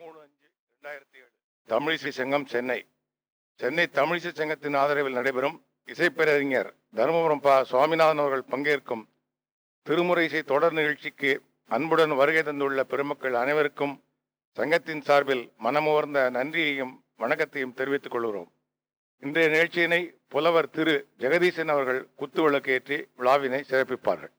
மூணு அஞ்சு ரெண்டாயிரத்தி ஏழு. தமிழிசை சங்கம் சென்னை. சென்னை தமிழிசை சங்கத்தின் ஆதரவில் நடைபெறும் இசைப்பேரறிஞர் தருமபுரம் பா. சுவாமிநாதன் அவர்கள் பங்கேற்கும் திருமுறை இசை தொடர் நிகழ்ச்சிக்கு அன்புடன் வருகை தந்துள்ள பெருமக்கள் அனைவருக்கும் சங்கத்தின் சார்பில் மனமுவர்ந்த நன்றியையும் வணக்கத்தையும் தெரிவித்துக் கொள்கிறோம். இன்றைய நிகழ்ச்சியினை புலவர் திரு. ஜெகதீசன் அவர்கள் குத்து விளக்கேற்றி விழாவினை சிறப்பிப்பார்கள்.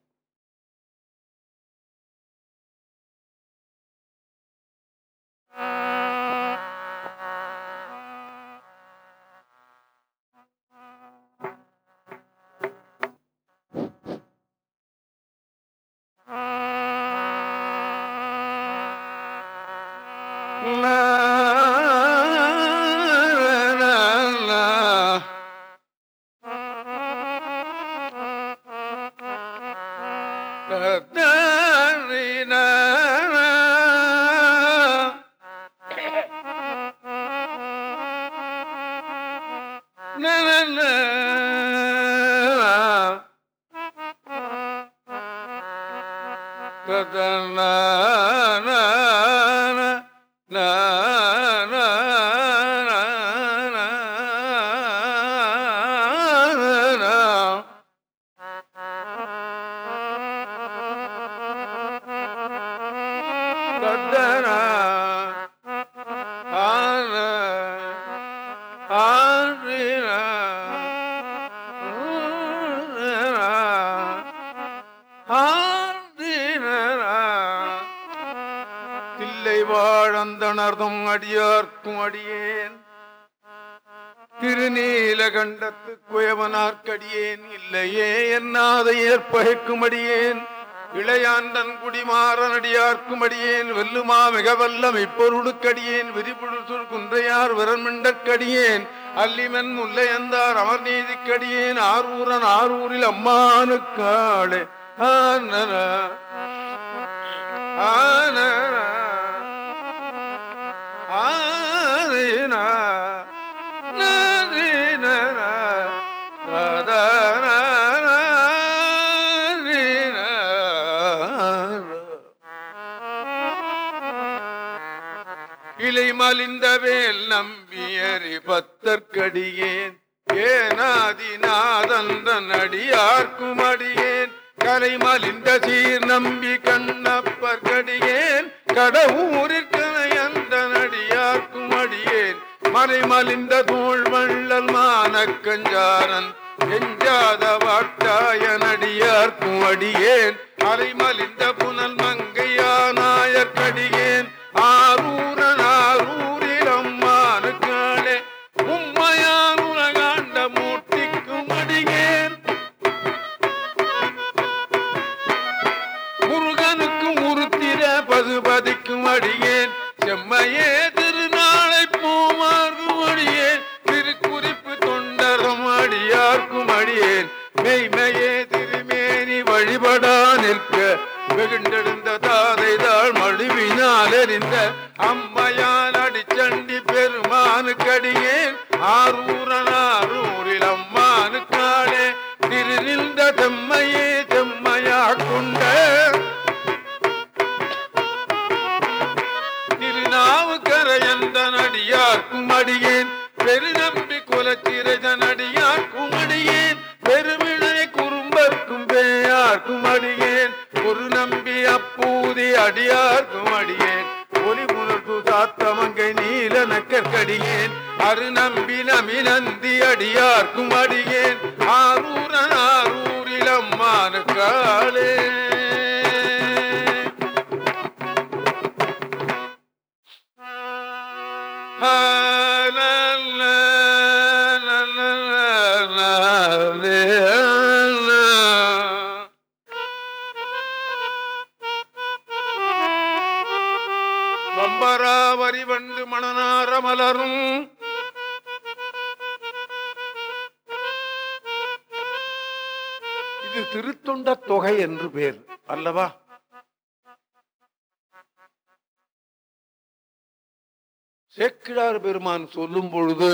அடியேன் திருநீலகண்டத்து குயவனார்க்கடியேன். இல்லையே என்னாதை ஏற்பகைக்கும் இளையாண்டன் குடிமாறனடியார்க்குமடியேன். வெல்லுமா மிக வல்லம் இப்பொருளுக்கடியேன் விரிபுழுசுள் குன்றையார் விரண்மிண்டற்கடியேன் அல்லிமன் முல்லையந்தார் அமர்நீதிக்கடியேன். ஆரூரன் ஆரூரில் அம்மானுக்காளே. ஆன ஆன மலிந்த வேல் நம்பியறி பத்தற்கடியேன். ஏனாதிநாதந்தன் அடியார்க்கும் அடியேன் கலை மலிந்த சீர் நம்பி கண்ணப்பற்கடியேன். கடவுரிற்கனையந்த அடியார்க்கும் அடியேன் மறைமலிந்த தோல் வள்ளல் மானக்கஞ்சாரன். எஞ்சாத வாட்டாய நடியார்க்கும் அடியேன் அலைமலிந்த புனல் சேக்கிழார் பெருமான் சொல்லும் பொழுது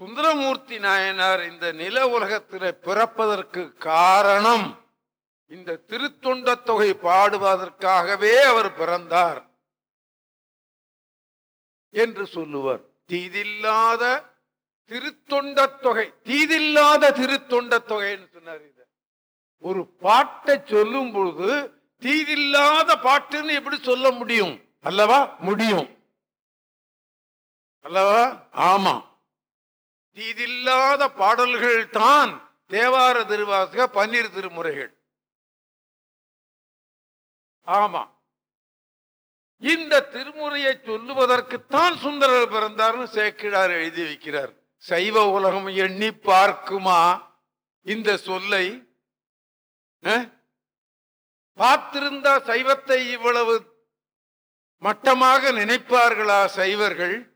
சுந்தரமூர்த்தி நாயனார் இந்த நில உலகத்தில பிறப்பதற்கு காரணம் இந்த திருத்தொண்ட தொகை பாடுவதற்காகவே அவர் பிறந்தார் என்று சொல்லுவார். தீதில்லாத திருத்தொண்ட தொகை தீதில்லாத திருத்தொண்ட தொகைன்னு சொன்னார் இது ஒரு பாட்டை சொல்லும் பொழுது தீதில்லாத பாட்டுன்னு எப்படி சொல்ல முடியும்? அல்லவா? முடியும். அல்லவா? ஆமா. தீதில்லாத பாடல்கள் தான் தேவார திருவாசக பன்னீர் திருமுறைகள். ஆமா. இந்த திருமுறையை சொல்லுவதற்குத்தான் சுந்தரர் பிறந்தார்னு சேக்கிழார் எழுதி வைக்கிறார். சைவ உலகம் எண்ணி பார்க்குமா? இந்த சொல்லை? பார்த்திருந்தா சைவத்தை இவ்வளவு மட்டமாக நினைப்பார்களா சைவர்கள்?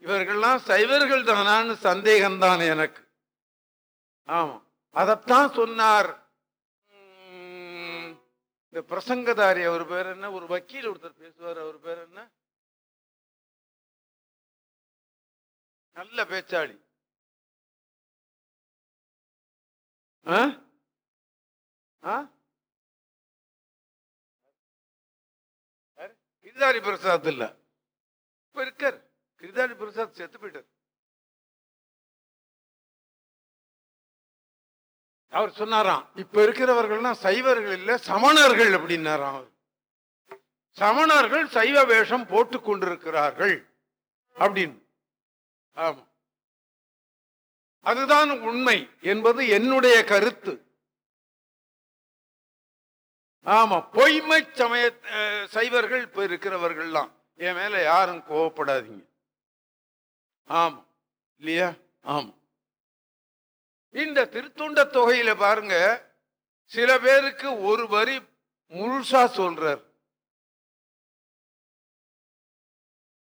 இவர்கள்லாம் சைவர்கள் தானான்னு சந்தேகம்தான் எனக்கு. ஆமா. அதைத்தான் சொன்னார். இந்த பிரசங்கதாரி அவர் பேர் என்ன? ஒரு வக்கீல் ஒருத்தர் பேசுவார். அவர் பேர் என்ன? நல்ல பேச்சாளி. ஆ? ஆ? கிரிதாரி பிரசாத் இல்ல. இப்ப இருக்கார். கிரிதாரி பிரசாத் செத்து போயிட்டார். அவர் சொன்னாராம் இப்ப இருக்கிறவர்கள்னா சைவர்கள் இல்ல சமணர்கள் அப்படின்னாராம் அவர். சமணர்கள் சைவ வேஷம் போட்டுக் கொண்டிருக்கிறார்கள் அப்படின்னு. ஆமா. அதுதான் உண்மை என்பது என்னுடைய கருத்து. ஆமா பொய்மை சமய சைவர்கள் இப்ப இருக்கிறவர்கள்லாம் என் மேல யாரும் கோவப்படாதீங்க. ஆமாம் இல்லையா? ஆமாம் இந்த திருத்துண்ட தொகையில பாருங்க சில பேருக்கு ஒரு வரி முழுசா சொல்றார்.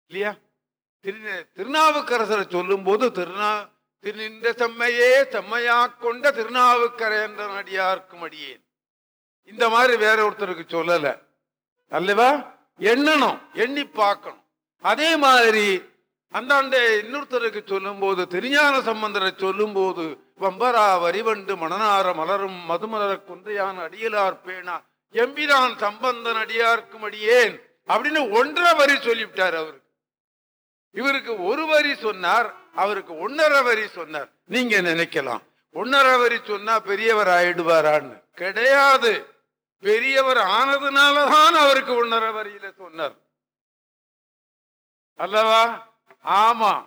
இல்லையா? திரு திருநாவுக்கரசரை சொல்லும் போது திருநா திருநின்ற செம்மையே செம்மையா கொண்ட திருநாவுக்கரையன்ற அடியார்க்கும் அடியேன். இந்த மாதிரி வேற ஒருத்தருக்கு சொல்லல. அல்லவா? எண்ணணும் எண்ணி பார்க்கணும். அதே மாதிரி அந்தாண்டே இன்னொருத்தருக்கு சொல்லும் போது திருஞான சம்பந்தரை சொல்லும் போது வம்பரா வரிவண்டு மணனார மலரும் மதுமலர குன்றையான் அடியலார் பேணா எம்பிரான் சம்பந்தன் அடியார்க்கும் அடியேன் அப்படின்னு ஒன்றரை வரி சொல்லிவிட்டார் அவருக்கு இவருக்கு ஒரு வரி சொன்னார் அவருக்கு ஒன்னரை வரி சொன்னார். நீங்க நினைக்கலாம்? ஒன்னரை வரி சொன்னா பெரியவர் ஆயிடுவாரான்னு. கிடையாது. பெரியவர் ஆனதுனாலதான் அவருக்கு ஒன்னரை வரியில சொன்னார். அல்லவா? ஆமா.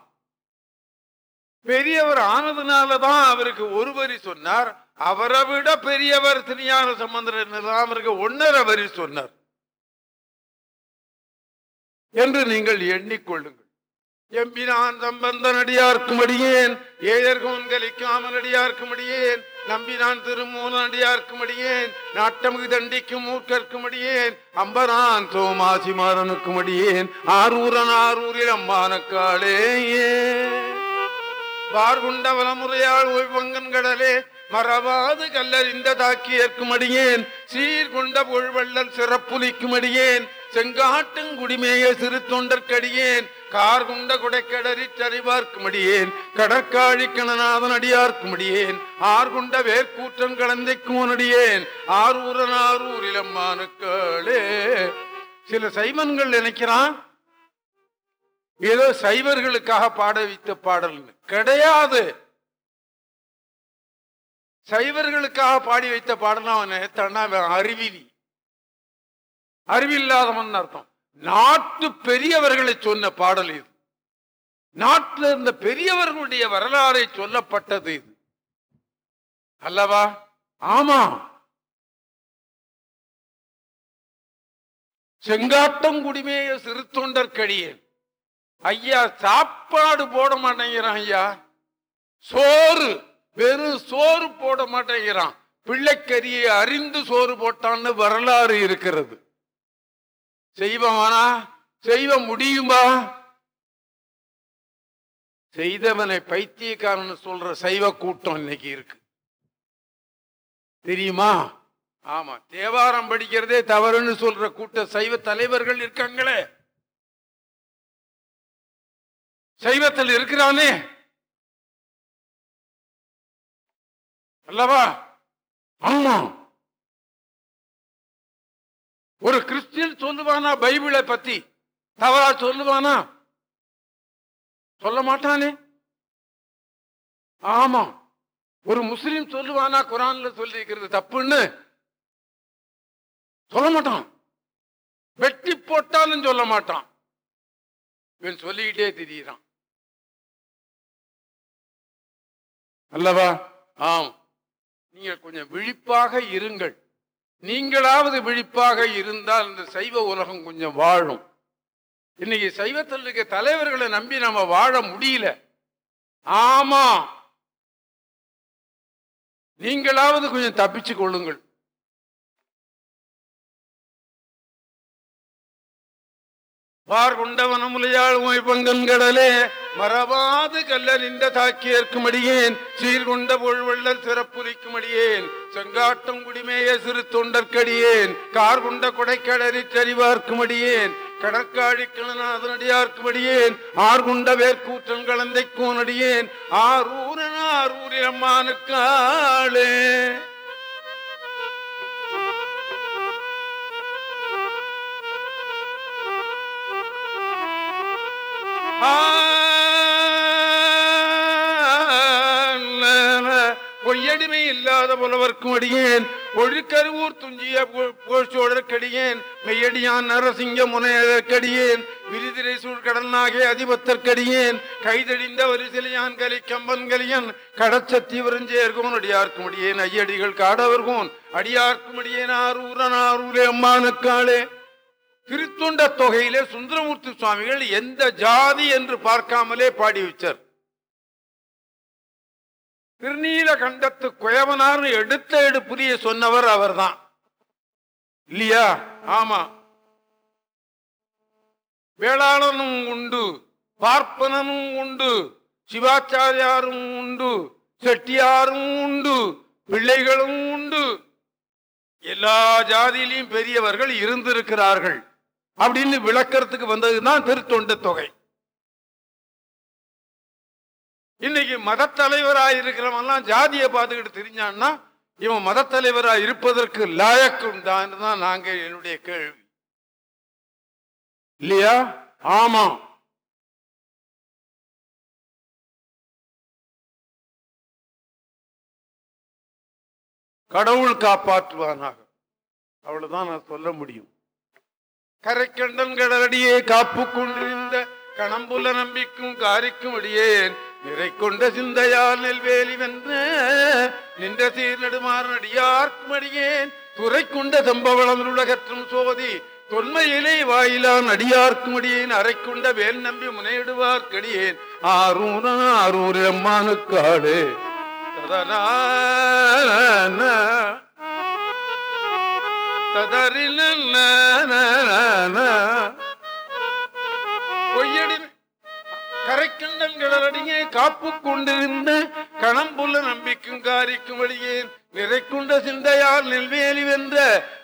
பெரியவர் ஆனதுனாலதான் அவருக்கு ஒரு வரி சொன்னார். அவரை விட பெரியவர் திருஞான சம்பந்தர் அவருக்கு ஒன்னரை வரி சொன்னார். என்று நீங்கள் எண்ணிக்கொள்ளுங்கள். எம்பினான் சம்பந்தன் அடியார்க்கும் அடியேன் ஏழர்கோன் கலிக்காமல் அடியார்க்கும் அடியேன் நம்பினான் திருமூலன் அடியார்க்கும் அடியேன் நாட்டமுகு தண்டிக்கும் மூர்க்கர்க்கும் அடியேன் அம்பரான் சோமாசிமாறனுக்கும் அடியேன் ஆரூரன் ஆரூரில் அம்மானக்காளே பார்குண்ட வலமுறையாள் ஓய்வங்கன் கடலே மறவாது கல்லறிந்த தாக்கியர்க்கும் அடியேன் சீர்கொண்ட பொழ்வள்ளல் சிறப்புலிக்கும் அடியேன் செங்காட்டுங்குடிமேய சிறு தொண்டற்கடியேன் கார் கொண்ட குடைக்கடறி சரிபார்க்கும் அடியேன் கடற்காழி கணநாதன் அடியார்க்கும் அடியேன் ஆர் வேர்க்கூற்றன் கலந்தைக்கும் அடியேன் ஆரூரன் ஆரூரில் அம்மானுக்களே சில சைமன்கள் நினைக்கிறான் ஏதோ சைவர்களுக்காக பாட வைத்த பாடல் கிடையாது. சைவர்களுக்காக பாடி வைத்த பாடல் அவன் நினைத்தான்னா அவன் அறிவில்லாதவன் அர்த்தம். நாட்டு பெரியவர்களை சொன்ன பாடல் இது. நாட்டில் இருந்த பெரியவர்களுடைய வரலாறை சொல்லப்பட்டது இது. அல்லவா? ஆமா. செங்காட்டங்குடிமேய சிறு தொண்டர் கடியேன் ஐயா சாப்பாடு போட மாட்டேங்கிறான் ஐயா. சோறு வெறும் சோறு போட மாட்டேங்கிறான். பிள்ளைக்கரியை அறிந்து சோறு போட்டான்னு வரலாறு இருக்கிறது. செய்வமானா? செய்வ முடியுமா? செய்தவனை பைத்தியக்காரன் சொல்ற சைவ கூட்டம் இன்னைக்கு இருக்கு. தெரியுமா? ஆமா தேவாரம் படிக்கிறதே தவறுன்னு சொல்ற கூட்ட சைவ தலைவர்கள் இருக்காங்களே. சைவத்தில் இருக்கிறானே. அல்லவா? ஆமா. ஒரு கிறிஸ்டியன் சொல்லுவானா பைபிளை பத்தி? தவறா சொல்லுவானா? சொல்ல மாட்டானே. ஆமா. ஒரு முஸ்லீம் சொல்லுவானா குரான்ல சொல்லி இருக்கிறது தப்புன்னு? சொல்ல மாட்டான். வெட்டி போட்டாலும் சொல்ல மாட்டான். இவன் சொல்லிக்கிட்டே திரியிறான். அல்லவா? ஆம். நீங்க கொஞ்சம் விழிப்பாக இருங்கள். நீங்களாவது விழிப்பாக இருந்தால் இந்த சைவ உலகம் கொஞ்சம் வாழும். இன்னைக்கு சைவத்தில் இருக்க தலைவர்களை நம்பி நம்ம வாழ முடியல. ஆமா. நீங்களாவது கொஞ்சம் தப்பிச்சு கொள்ளுங்கள். சீர்கொண்ட பொழ்வள்ளல் சிறப்புரிக்கும் அடியேன் செங்காட்டம் குடிமேய சிறு தொண்டற்கடியேன் கார் கொண்ட கொடைக்கடறிற்றறிவார்க்கும் அடியேன் கடற்காழி கிணநாதனடியார்க்கும் அடியேன் ஆர்குண்ட வேர்க்கூற்றன் கலந்தை கோனடியேன் ஆரூரன் ஆரூரில் அம்மானுக்காளே பொய்யடிமை இல்லாத புலவர்க்கும் அடியேன் ஒழுக்கருவூர் துஞ்சிய போழ்ச்சோழற்கடியேன் மெய்யடியான் நரசிங்க முனையதற்கடியேன் விரிதிரை சூழ்கடனாகிய அதிபத்தற்கடியேன் கைதடிந்த வரிசிலையான் கலி கம்பன் கலியன் கடச்சத்தி விரஞ்சேர்கோன் அடியார்க்கும் அடியேன் ஐயடிகள் காடவர்கோன் அடியார்க்கும் அடியேன் ஆரூரன் ஆரூரே அம்மானுக்காளே திருத்தொண்ட தொகையிலே சுந்தரமூர்த்தி சுவாமிகள் எந்த ஜாதி என்று பார்க்காமலே பாடி வச்சார். திருநீல கண்டத்து குயவனார்னு எடுத்த எடுப்புரிய சொன்னவர் அவர்தான். இல்லையா? ஆமா. வேளாளனும் உண்டு பார்ப்பனனும் உண்டு சிவாச்சாரியாரும் உண்டு செட்டியாரும் உண்டு பிள்ளைகளும் உண்டு. எல்லா ஜாதியிலையும் பெரியவர்கள் இருந்திருக்கிறார்கள். அப்படின்னு விளக்கறதுக்கு வந்ததுதான் திருத்தொண்ட தொகை. இன்னைக்கு மதத்தலைவராக இருக்கிறவன்லாம் ஜாதியை பார்த்துக்கிட்டு தெரிஞ்சான்னா இவன் மதத்தலைவராக இருப்பதற்கு லாயக்கும் தான் நாங்க என்னுடைய கேள்வி. இல்லையா? ஆமா. கடவுள் காப்பாற்றுவானாக. அவ்வளவுதான் நான் சொல்ல முடியும். கரைக்கண்டன் கடலடியே காப்பு கொண்டிருந்த கணம்புல நம்பிக்கும் காரிக்கும் அடியேன். நிறை கொண்ட சிந்தையால் நெல்வேலி வென்ற நின்ற சீர் நெடுமாறு அடியார்க்கும் அடியேன். துறை கொண்ட சம்பவளம் உலகற்றும் சோதி தொன்மையிலே வாயிலான் அடியார்க்கும் அடியேன். அரை கொண்ட வேல் நம்பி முனையிடுவார்க்கடியேன் ஆரூர ஆரூர் அம்மானுக்காடு ததனா ததறில் பொய்யடி கரைக்கண்டன் கடலடியே காப்பு கொண்டிருந்த கணம்புள்ள நம்பிக்கும் காரிக்கும் அடியேன் நிறைக்குண்ட சிந்தையால் நெல்வேலி வென்ற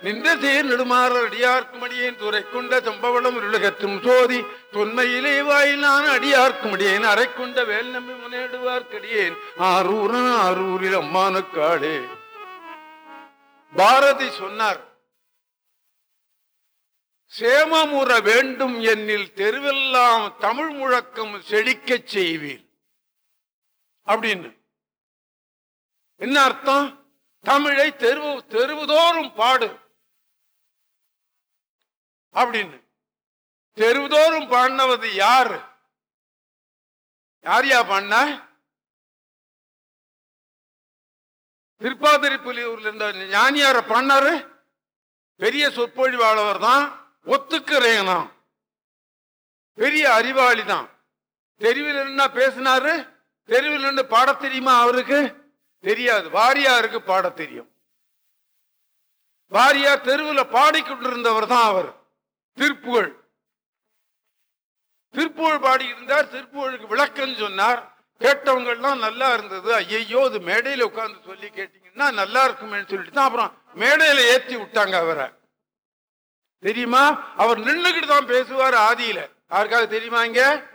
நின்ற சீர் நெடுமாற அடியார்க்கும் அடியேன் துறைக்குண்ட சம்பவளம் இருளகற்றும் சோதி தொன்மையிலே வாயிலான அடியார்க்கும் அடியேன் அரைக்குண்ட வேல் நம்பி முன்னேடுவார்க்கடியேன். ஆரூரன் ஆரூரில் அம்மானுக்காடே. பாரதி சொன்னார் சேமமுற வேண்டும் என்னில் தெருவெல்லாம் தமிழ் முழக்கம் செழிக்கச் செய்வீர் அப்படின்னு. என்ன அர்த்தம்? தமிழை தெருவு தெருவுதோறும் பாடு. அப்படின்னு. தெருவுதோறும் பாடினவது யாரு? யார் யா பாடின? திருப்பாதிரிப்புலியூர்ல இருந்த ஞானியார பாடினாரு? பெரிய சொற்பொழிவாளவர் தான். ஒத்துக்கிறேனா? பெரிய அறிவாளி தான். தெருவில் என்ன பேசினாரு? தெருவில் நின்று பாட தெரியுமா அவருக்கு? தெரியாது. வாரியாருக்கு பாட தெரியும். வாரியார் தெருவில் பாடிக்கொண்டிருந்தவர் தான் அவர். திருப்புகழ். திருப்புகழ் பாடியிருந்தார் திருப்புகழுக்கு விளக்கம் சொன்னார். கேட்டவங்கள்லாம் நல்லா இருந்தது. ஐயையோ அது மேடையில் உட்காந்து சொல்லி கேட்டீங்கன்னா நல்லா இருக்குமேன்னு சொல்லிட்டு தான் அப்புறம் மேடையில் ஏற்றி விட்டாங்க அவரை. தெரியுமா? அவர் நின்னுக்கிட்டு தான் பேசுவார் ஆதியில. யாருக்காக தெரியுமா இங்க?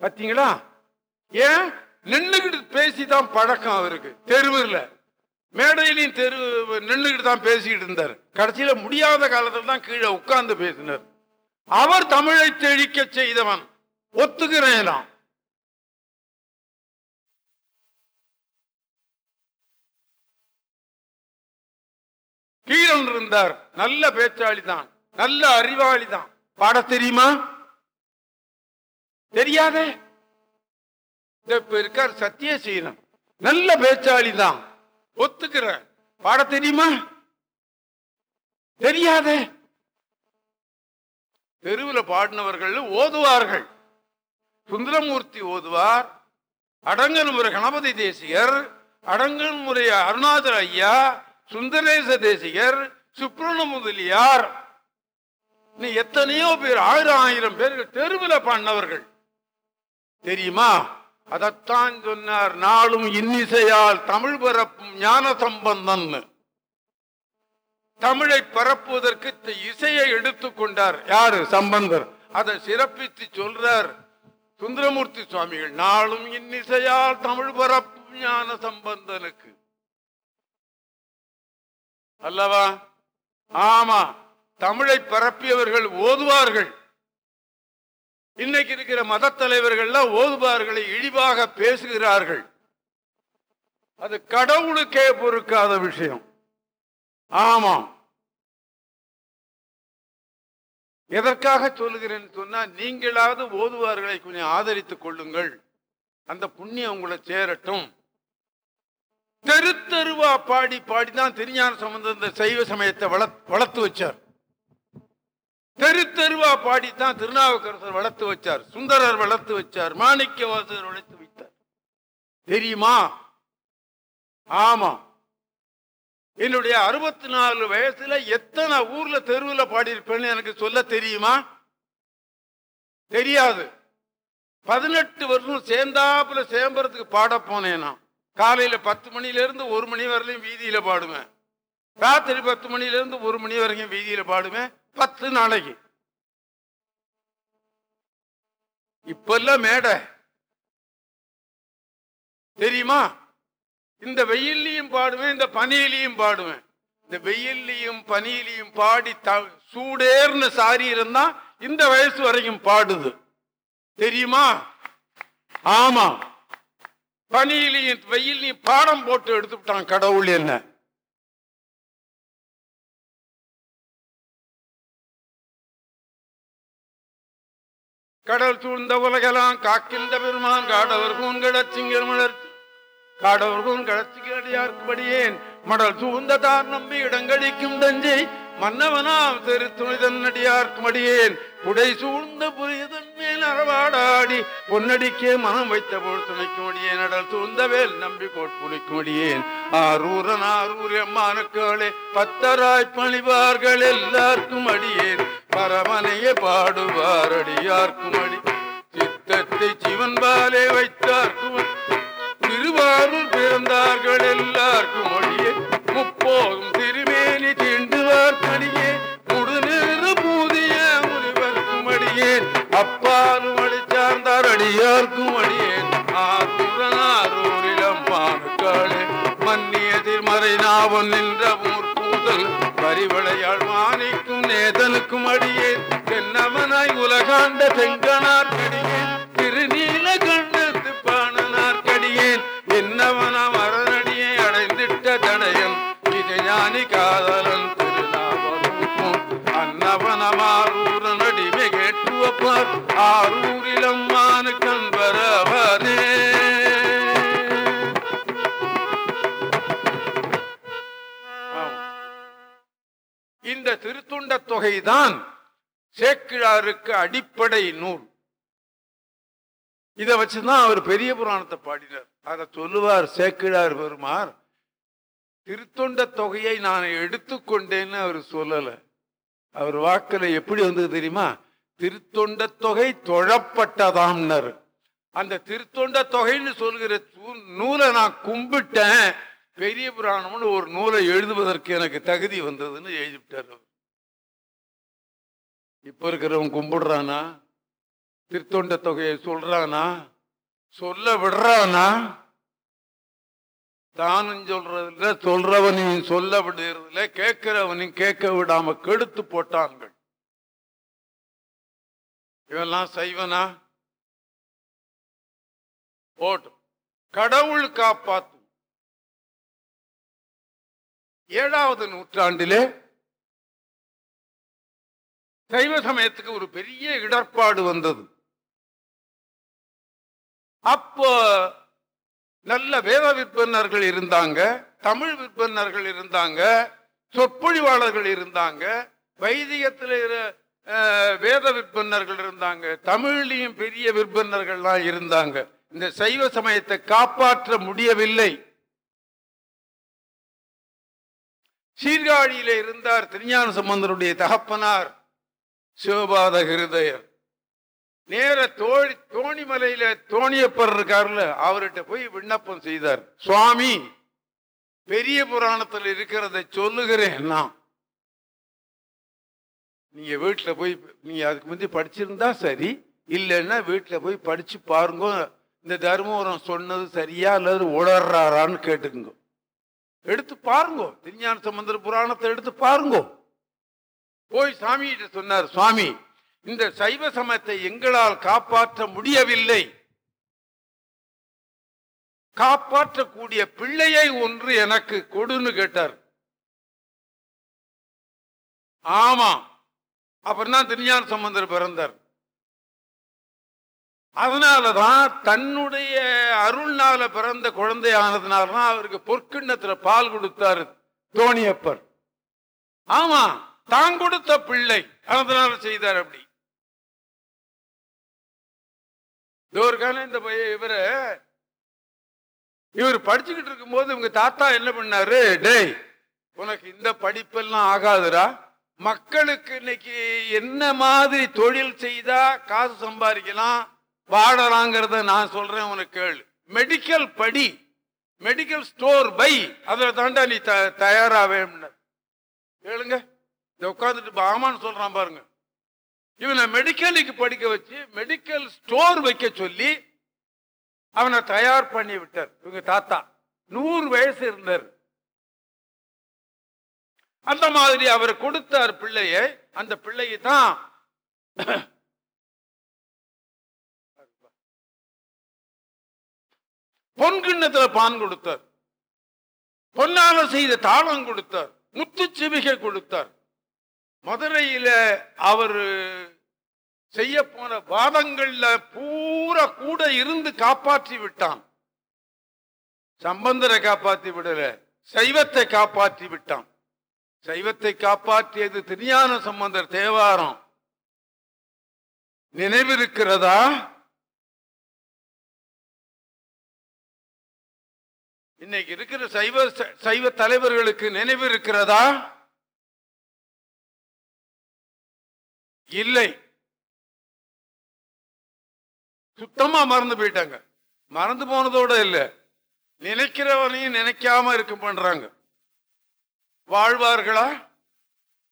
பாத்தீங்களா? ஏன்? நின்னுக்கிட்டு பேசி தான் பழக்கம் அவருக்கு. தெருவில். மேடையிலையும் தெரு நின்னுக்கிட்டு தான் பேசிக்கிட்டு இருந்தார். கடைசியில முடியாத காலத்துல தான் கீழே உட்கார்ந்து பேசினார். அவர் தமிழை தெழிக்க செய்தவன். ஒத்துக்கிறேன் கீரன் இருந்தார் நல்ல பேச்சாளி தான் நல்ல அறிவாளி தான் பாட தெரியுமா? தெரியாதே. இப்ப இருக்கார் சத்தியசீலன் நல்ல பேச்சாளி தான் ஒத்துக்கிற பாட தெரியுமா? தெரியாதே. தெருவில் பாடினவர்கள் ஓதுவார்கள். சுந்தரமூர்த்தி ஓதுவார். அடங்கன்முறை கணபதி தேசியர் அடங்கல் முறை அருணாதர் ஐயா. சுந்தரேச தேசிகர் சுப்ரண முதலியார். நீ எத்தனையோ பேர் ஆயிரம் ஆயிரம் பேர்கள் தெருவில் பண்ணவர்கள். தெரியுமா? அதத்தான் சொன்னார் நாளும் இன்னிசையால் தமிழ் பரப்பும் ஞான சம்பந்தன் தமிழை பரப்புவதற்கு இசையை எடுத்துக்கொண்டார் யாரு? சம்பந்தர். அதை சிறப்பித்து சொல்றார் சுந்தரமூர்த்தி சுவாமிகள் நாளும் இன்னிசையால் தமிழ் பரப்பும் ஞான சம்பந்தனுக்கு. அல்லவா? ஆமா தமிழை பரப்பியவர்கள் ஓதுவார்கள். இன்னைக்கு இருக்கிற மத தலைவர்கள்லாம் ஓதுவார்களை இழிவாக பேசுகிறார்கள். அது கடவுளுக்கே பொறுக்காத விஷயம். ஆமாம் எதற்காக சொல்லுகிறேன்னு சொன்னா நீங்களாவது ஓதுவார்களை கொஞ்சம் ஆதரித்துக் கொள்ளுங்கள். அந்த புண்ணியம் உங்களை சேரட்டும். தெரு தெருவா பாடி பாடிதான் திருஞான சம்பந்தம் இந்த சைவ சமயத்தை வள- வளர்த்து வச்சார். தெரு தெருவா பாடித்தான் திருநாவுக்கரசர் வளர்த்து வச்சார். சுந்தரர் வளர்த்து வச்சார். மாணிக்கவாசர் வளர்த்து வைத்தார். தெரியுமா? ஆமா. என்னுடைய அறுபத்தி நாலு வயசுல எத்தனை ஊர்ல தெருவில் பாடியிருப்பேன்னு எனக்கு சொல்ல தெரியுமா? தெரியாது. பதினெட்டு வருஷம் சேர்ந்தாப்புல சேம்பரத்துக்கு பாட போனேன் நான். காலையில பத்து மணிலேருந்து ஒரு மணி வரையிலும் வீதியில பாடுவேன். ராத்திரி பத்து மணிலேருந்து ஒரு மணி வரைக்கும் வீதியில பாடுவேன். பத்து நாளைக்கு. இப்பெல்லாம் மேடை. தெரியுமா? இந்த வெயில்லையும் பாடுவேன் இந்த பனியிலையும் பாடுவேன். இந்த வெயில்லையும் பனியிலையும் பாடி த- சூடேர்னு சாரி இருந்தா இந்த வயசு வரைக்கும் பாடுது. தெரியுமா? ஆமா. பனியிலையும் வெயிலையும் பாடம் போட்டு எடுத்துட்டான் கடவுள் என்ன? கடல் சூழ்ந்த உலகெல்லாம் காக்கின்ற பெருமான் காடவர் கூன் கிடச்சிங்கர் மலர் காடவர் கூண் கடச்சிக்கடியார்க்குபடியேன் மடல் சூழ்ந்த தார் நம்பி இடங்களிக்கும் தஞ்சை மன்னவனாம் தெரு துணிதன் அடியார்க்குமடியேன் புடை சூழ்ந்த புரியதன் மேல் அறவாடாடி. பொன்னடிக்கே மனம் வைத்த போல் துணைக்கும் அடியேன் அடல் சூழ்ந்த நம்பி கோட்புலிக்கும் அடியேன் ஆரூரன் ஆரூர் எம்மானுக்காளே பத்தராய் பணிவார்கள் எல்லாருக்கும் அடியேன் பரமனையே பாடுவார் அடியார்க்கும் அடி சித்தத்தை சிவன் பாலே வைத்தார்க்கும் திருவாரூர் பிறந்தார்கள் எல்லாருக்கும் ஒளியே முப்போகும் திருமேனி தீண்டுவார் பணியே முடுநீறு பூதிய முனிவர்க்கும் அடியேன். அப்பாலும் அடிச்சார்ந்தார் அடியார்க்கும் அடியேன். ஆரூரன் ஆரூரிலம் மானுக்காளே மன்னிய திருமறை நாவன் நின்ற மூர்பூதல் பரிவளையாள் மாணிக்கும் நேதனுக்கும் அடியேன். தென்னவனாய் உலகாண்ட செங்கனார் கடியேன். திருநீல கண்ணத்து பாணனார் கடியேன். என்னவனாம் அரணடியை அடைந்திட்ட தடையன் இது ஞானி காதலன் திருநாவலும் அன்னவனமாரூரன் அடிமை கேட்டுவப்பார் ஆரூரிலம் மானு கண்பரவனே இந்த திருத்துண்ட தொகைதான் சேக்கிழாருக்கு அடிப்படை நூல். இதை வச்சுதான் அவர் பெரிய புராணத்தை பாடினார். அதை சொல்லுவார் சேக்கிழார் பெருமார். திருத்தொண்ட தொகையை நான் எடுத்துக்கொண்டேன்னு அவர் சொல்லல. அவர் வாக்குல எப்படி வந்தது தெரியுமா? திருத்தொண்ட தொகை தொழப்பட்டதாம்னர். அந்த திருத்தொண்ட தொகைன்னு சொல்கிற சூ- நூலை நான் கும்பிட்டேன். பெரிய புராணம்னு ஒரு நூலை எழுதுவதற்கு எனக்கு தகுதி வந்ததுன்னு எழுதிவிட்டார் அவர். இப்ப இருக்கிறவன் கும்பிடுறானா? திருத்தொண்ட தொகையை சொல்றானா? சொல்ல விடுறானா? தானும் சொல்றதில்ல சொல்றவனையும் சொல்ல விடுறதில்ல கேட்கிறவனையும் கேட்க விடாம கெடுத்து போட்டான்கள் இவெல்லாம் சைவனா போட்டும் கடவுள் காப்பாத்தும் ஏழாவது நூற்றாண்டிலே சைவ சமயத்துக்கு ஒரு பெரிய இடர்பாடு வந்தது. அப்போ நல்ல வேத விற்பனர்கள் இருந்தாங்க தமிழ் விற்பனர்கள் இருந்தாங்க சொற்பொழிவாளர்கள் இருந்தாங்க வைதிகத்தில் வேத விற்பனர்கள் இருந்தாங்க தமிழ்லையும் பெரிய விற்பனர்கள்லாம் இருந்தாங்க. இந்த சைவ சமயத்தை காப்பாற்ற முடியவில்லை. சீர்காழியில இருந்தார் திருஞான சம்பந்தருடைய தகப்பனார் சிவபாத ஹிருதயர் நேர தோழி தோணிமலையில தோணியப்பர் இருக்காருல்ல அவர்கிட்ட போய் விண்ணப்பம் செய்தார். சுவாமி பெரிய புராணத்தில் இருக்கிறத சொல்லுகிறேன் நான். நீங்க வீட்டில் போய் நீங்க அதுக்கு முந்தி படிச்சிருந்தா சரி இல்லைன்னா வீட்டில் போய் படிச்சு பாருங்க. இந்த தர்மபுரம் சொன்னது சரியா அல்லது உளர்றாரான்னு கேட்டுக்குங்க. எடுத்து பாருங்க. திருஞான சம்பந்தர் புராணத்தை எடுத்து பாருங்க. போய் சாமிகிட்ட சொன்னார் சுவாமி இந்த சைவ சமயத்தை எங்களால் காப்பாற்ற முடியவில்லை. காப்பாற்றக்கூடிய பிள்ளையை ஒன்று எனக்கு கொடுன்னு கேட்டார். ஆமா அப்புறம் தான் திருஞான சம்பந்தர் பிறந்தார். அதனாலதான் தன்னுடைய அருள்னால பிறந்த குழந்தையானதுனாலதான் அவருக்கு பொற்கிண்ணத்துல பால் கொடுத்தாரு தோணியப்பர். ஆமா தான் கொடுத்த பிள்ளை. அதனால செய்தார் அப்படி. ஒரு காலம் இந்த பையன் இவரு இவர் படிச்சுக்கிட்டு இருக்கும்போது இவங்க தாத்தா என்ன பண்ணாரு? டேய் உனக்கு இந்த படிப்பெல்லாம் ஆகாதுடா. மக்களுக்கு இன்னைக்கு என்ன மாதிரி தொழில் செய்தா காசு சம்பாதிக்கலாம்? வாழலாங்கிறத நான் சொல்றேன் உனக்கு கேளு. மெடிக்கல் படி மெடிக்கல் ஸ்டோர் பை. அதில் தாண்டா நீ த தயாராவே கேளுங்க. இந்த உட்காந்துட்டு ஆமான்னு சொல்றான் பாருங்க. இவனை மெடிக்கலுக்கு படிக்க வச்சு மெடிக்கல் ஸ்டோர் வைக்க சொல்லி அவனை தயார் பண்ணி விட்டார். இவங்க தாத்தா. நூறு வயசு இருந்தார். அந்த மாதிரி அவர் கொடுத்தார் பிள்ளைய. அந்த பிள்ளையை தான் பொன்கிண்ணத்துல பான் கொடுத்தார். பொன்னால செய்த தாளம் கொடுத்தார். முத்து சிவிகை கொடுத்தார். மதுரையில அவர் செய்ய போன வாதங்கள்ல பூரா கூட இருந்து காப்பாற்றி விட்டான். சம்பந்தரை காப்பாற்றி விடல சைவத்தை காப்பாற்றி விட்டான். சைவத்தை காப்பாற்றியது திருஞான சம்பந்தர் தேவாரம். நினைவிருக்கிறதா? இன்னைக்கு இருக்கிற சைவ சைவ தலைவர்களுக்கு நினைவு இருக்கிறதா இல்லை. சுத்தமா மறந்து போயிட்டாங்க. மறந்து போனதோட இல்ல. நினைக்கிறவனையும் நினைக்காம இருக்க பண்றாங்க. வாழ்வார்களா?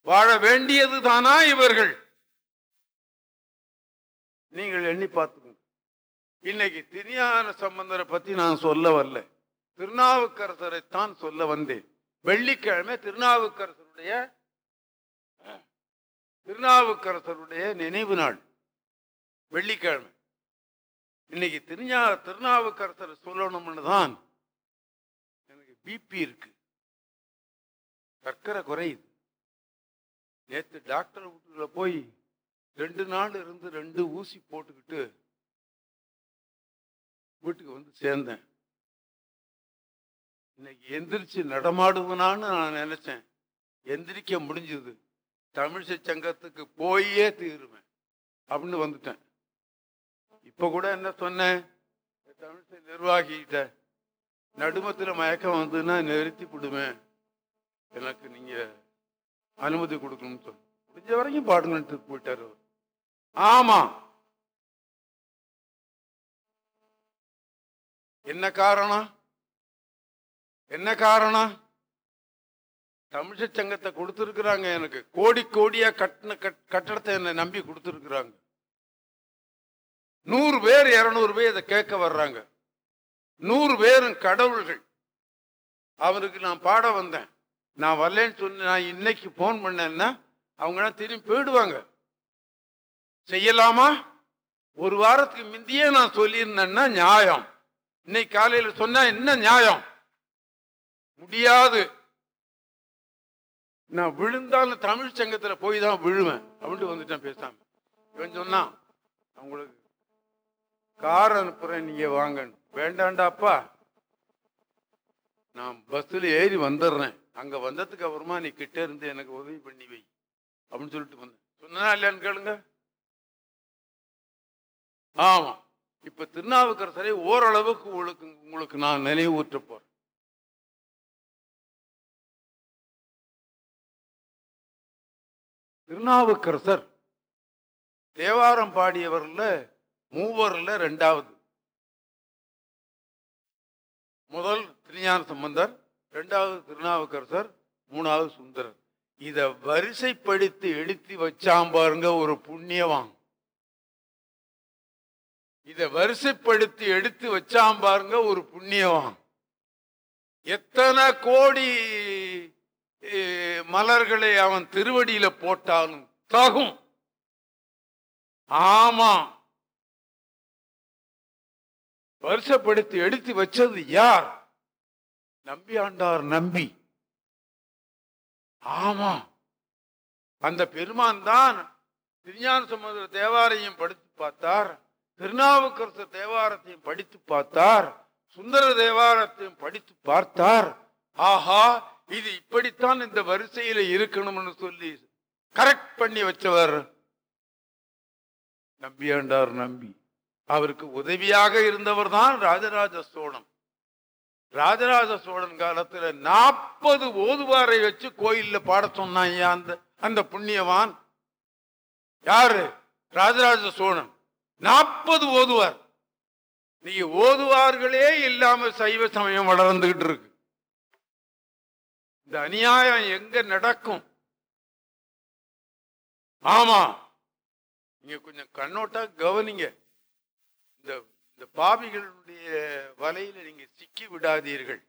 வாழ வேண்டியது தானா இவர்கள்? நீங்கள் எண்ணி பார்த்துக்கோங்க. இன்னைக்கு திருஞான சம்பந்தரை பத்தி நான் சொல்ல வரல. திருநாவுக்கரசரைத்தான் சொல்ல வந்தேன். வெள்ளிக்கிழமை திருநாவுக்கரசருடைய திருநாவுக்கரசருடைய நினைவு நாள் வெள்ளிக்கிழமை. இன்னைக்கு திருஞா திருநாவுக்கரசரை சொல்லணும்னு தான் எனக்கு பிபி இருக்கு. சர்க்கரை குறையுது. நேற்று டாக்டர் வீட்டுல போய் ரெண்டு நாள் இருந்து ரெண்டு ஊசி போட்டுக்கிட்டு வீட்டுக்கு வந்து சேர்ந்தேன். இன்னைக்கு எந்திரிச்சு நடமாடுவனான்னு நான் நினைச்சேன். எந்திரிக்க முடிஞ்சது. தமிழிசை சங்கத்துக்கு போயே தீருவேன். அப்படின்னு வந்துட்டேன். இப்போ கூட என்ன சொன்னேன்? தமிழிசை நிர்வாகிகிட்ட நடுமத்தில் மயக்கம் வந்துன்னா நிறுத்தி விடுவேன் எனக்கு நீங்கள் அனுமதி கொடுக்கணும்னு சொல்லி முடிஞ்ச வரைக்கும் பாடுங்கன்ட்டு போயிட்டாரு அவர். என்ன காரணம்? என்ன காரணம்? தமிழ்ச்ச சங்கத்தை கொடுத்துருக்குறாங்க எனக்கு. கோடி கோடியாக கட்டின கட்- கட்டடத்தை என்னை நம்பி கொடுத்துருக்குறாங்க. நூறு பேர் இரநூறு பேர் இதை கேட்க வர்றாங்க. நூறு பேரும் கடவுள்கள். அவருக்கு நான் பாட வந்தேன். நான் வரலன்னு சொன்ன நான் இன்னைக்கு ஃபோன் பண்ணேன்னா அவங்களாம் திரும்பி போயிடுவாங்க. செய்யலாமா? ஒரு வாரத்துக்கு முந்தியே நான் சொல்லியிருந்தேன்னா நியாயம். இன்னைக்கு காலையில் சொன்னா என்ன நியாயம்? முடியாது. நான் விழுந்தாலும் தமிழ் சங்கத்தில் போய் தான் விழுவேன். அப்படின்ட்டு வந்துட்டேன் பேசாம. இவன் சொன்னான் அவங்களுக்கு கார் அனுப்புறேன் நீங்க வாங்கணும் வேண்டாண்டாப்பா. நான் பஸ்ஸில் ஏறி வந்துடுறேன். அங்கே வந்ததுக்கு அப்புறமா நீ கிட்ட இருந்து எனக்கு உதவி பண்ணி வை. அப்படின்னு சொல்லிட்டு வந்தேன். சொன்னா இல்லையான்னு கேளுங்க. ஆமாம் இப்போ திருநாவுக்கரசரை ஓரளவுக்கு உங்களுக்கு உங்களுக்கு நான் நினைவூற்ற போகிறேன் திருநாவுக்கரசர். தேவாரம் பாடியவர்ல மூவர்ல ரெண்டாவது. முதல் திருஞான சம்பந்தர் ரெண்டாவது திருநாவுக்கரசர் மூணாவது சுந்தரர். இத வரிசைப்படுத்தி எடுத்து வச்சாம் பாருங்க ஒரு புண்ணியவான். இத வரிசைப்படுத்தி எடுத்து வச்சாம் பாருங்க ஒரு புண்ணியவான். எத்தனை கோடி மலர்களை அவன் திருவடியில போட்டாலும் தகும். ஆமா. வருஷப்படுத்தி எடுத்து வச்சது யார்? நம்பி ஆண்டார் நம்பி. ஆமா. அந்த பெருமான் தான் திருஞான சமுதிர தேவாரையும் படித்து பார்த்தார் திருநாவுக்கரச தேவாரத்தையும் படித்து பார்த்தார் சுந்தர தேவாரத்தையும் படித்து பார்த்தார். ஆஹா இது இப்படித்தான் இந்த வரிசையில இருக்கணும்னு சொல்லி கரெக்ட் பண்ணி வச்சவர் நம்பியாண்டார் நம்பி. அவருக்கு உதவியாக இருந்தவர் தான் ராஜராஜ சோழன். ராஜராஜ சோழன் காலத்துல நாற்பது ஓதுவாரை வச்சு கோயில்ல பாட சொன்னாங்க அந்த அந்த புண்ணியவான். யாரு? ராஜராஜ சோழன். நாற்பது ஓதுவார். நீ ஓதுவார்களே இல்லாம சைவ சமயம் வளர்ந்துகிட்டு இருக்கு. இந்த அநியாயம் எங்க நடக்கும்? ஆமா. நீங்க கொஞ்சம் கண்ணோட்டா கவனிங்க. இந்த இந்த பாவிகளுடைய வலையில நீங்க சிக்கி விடாதீர்கள்.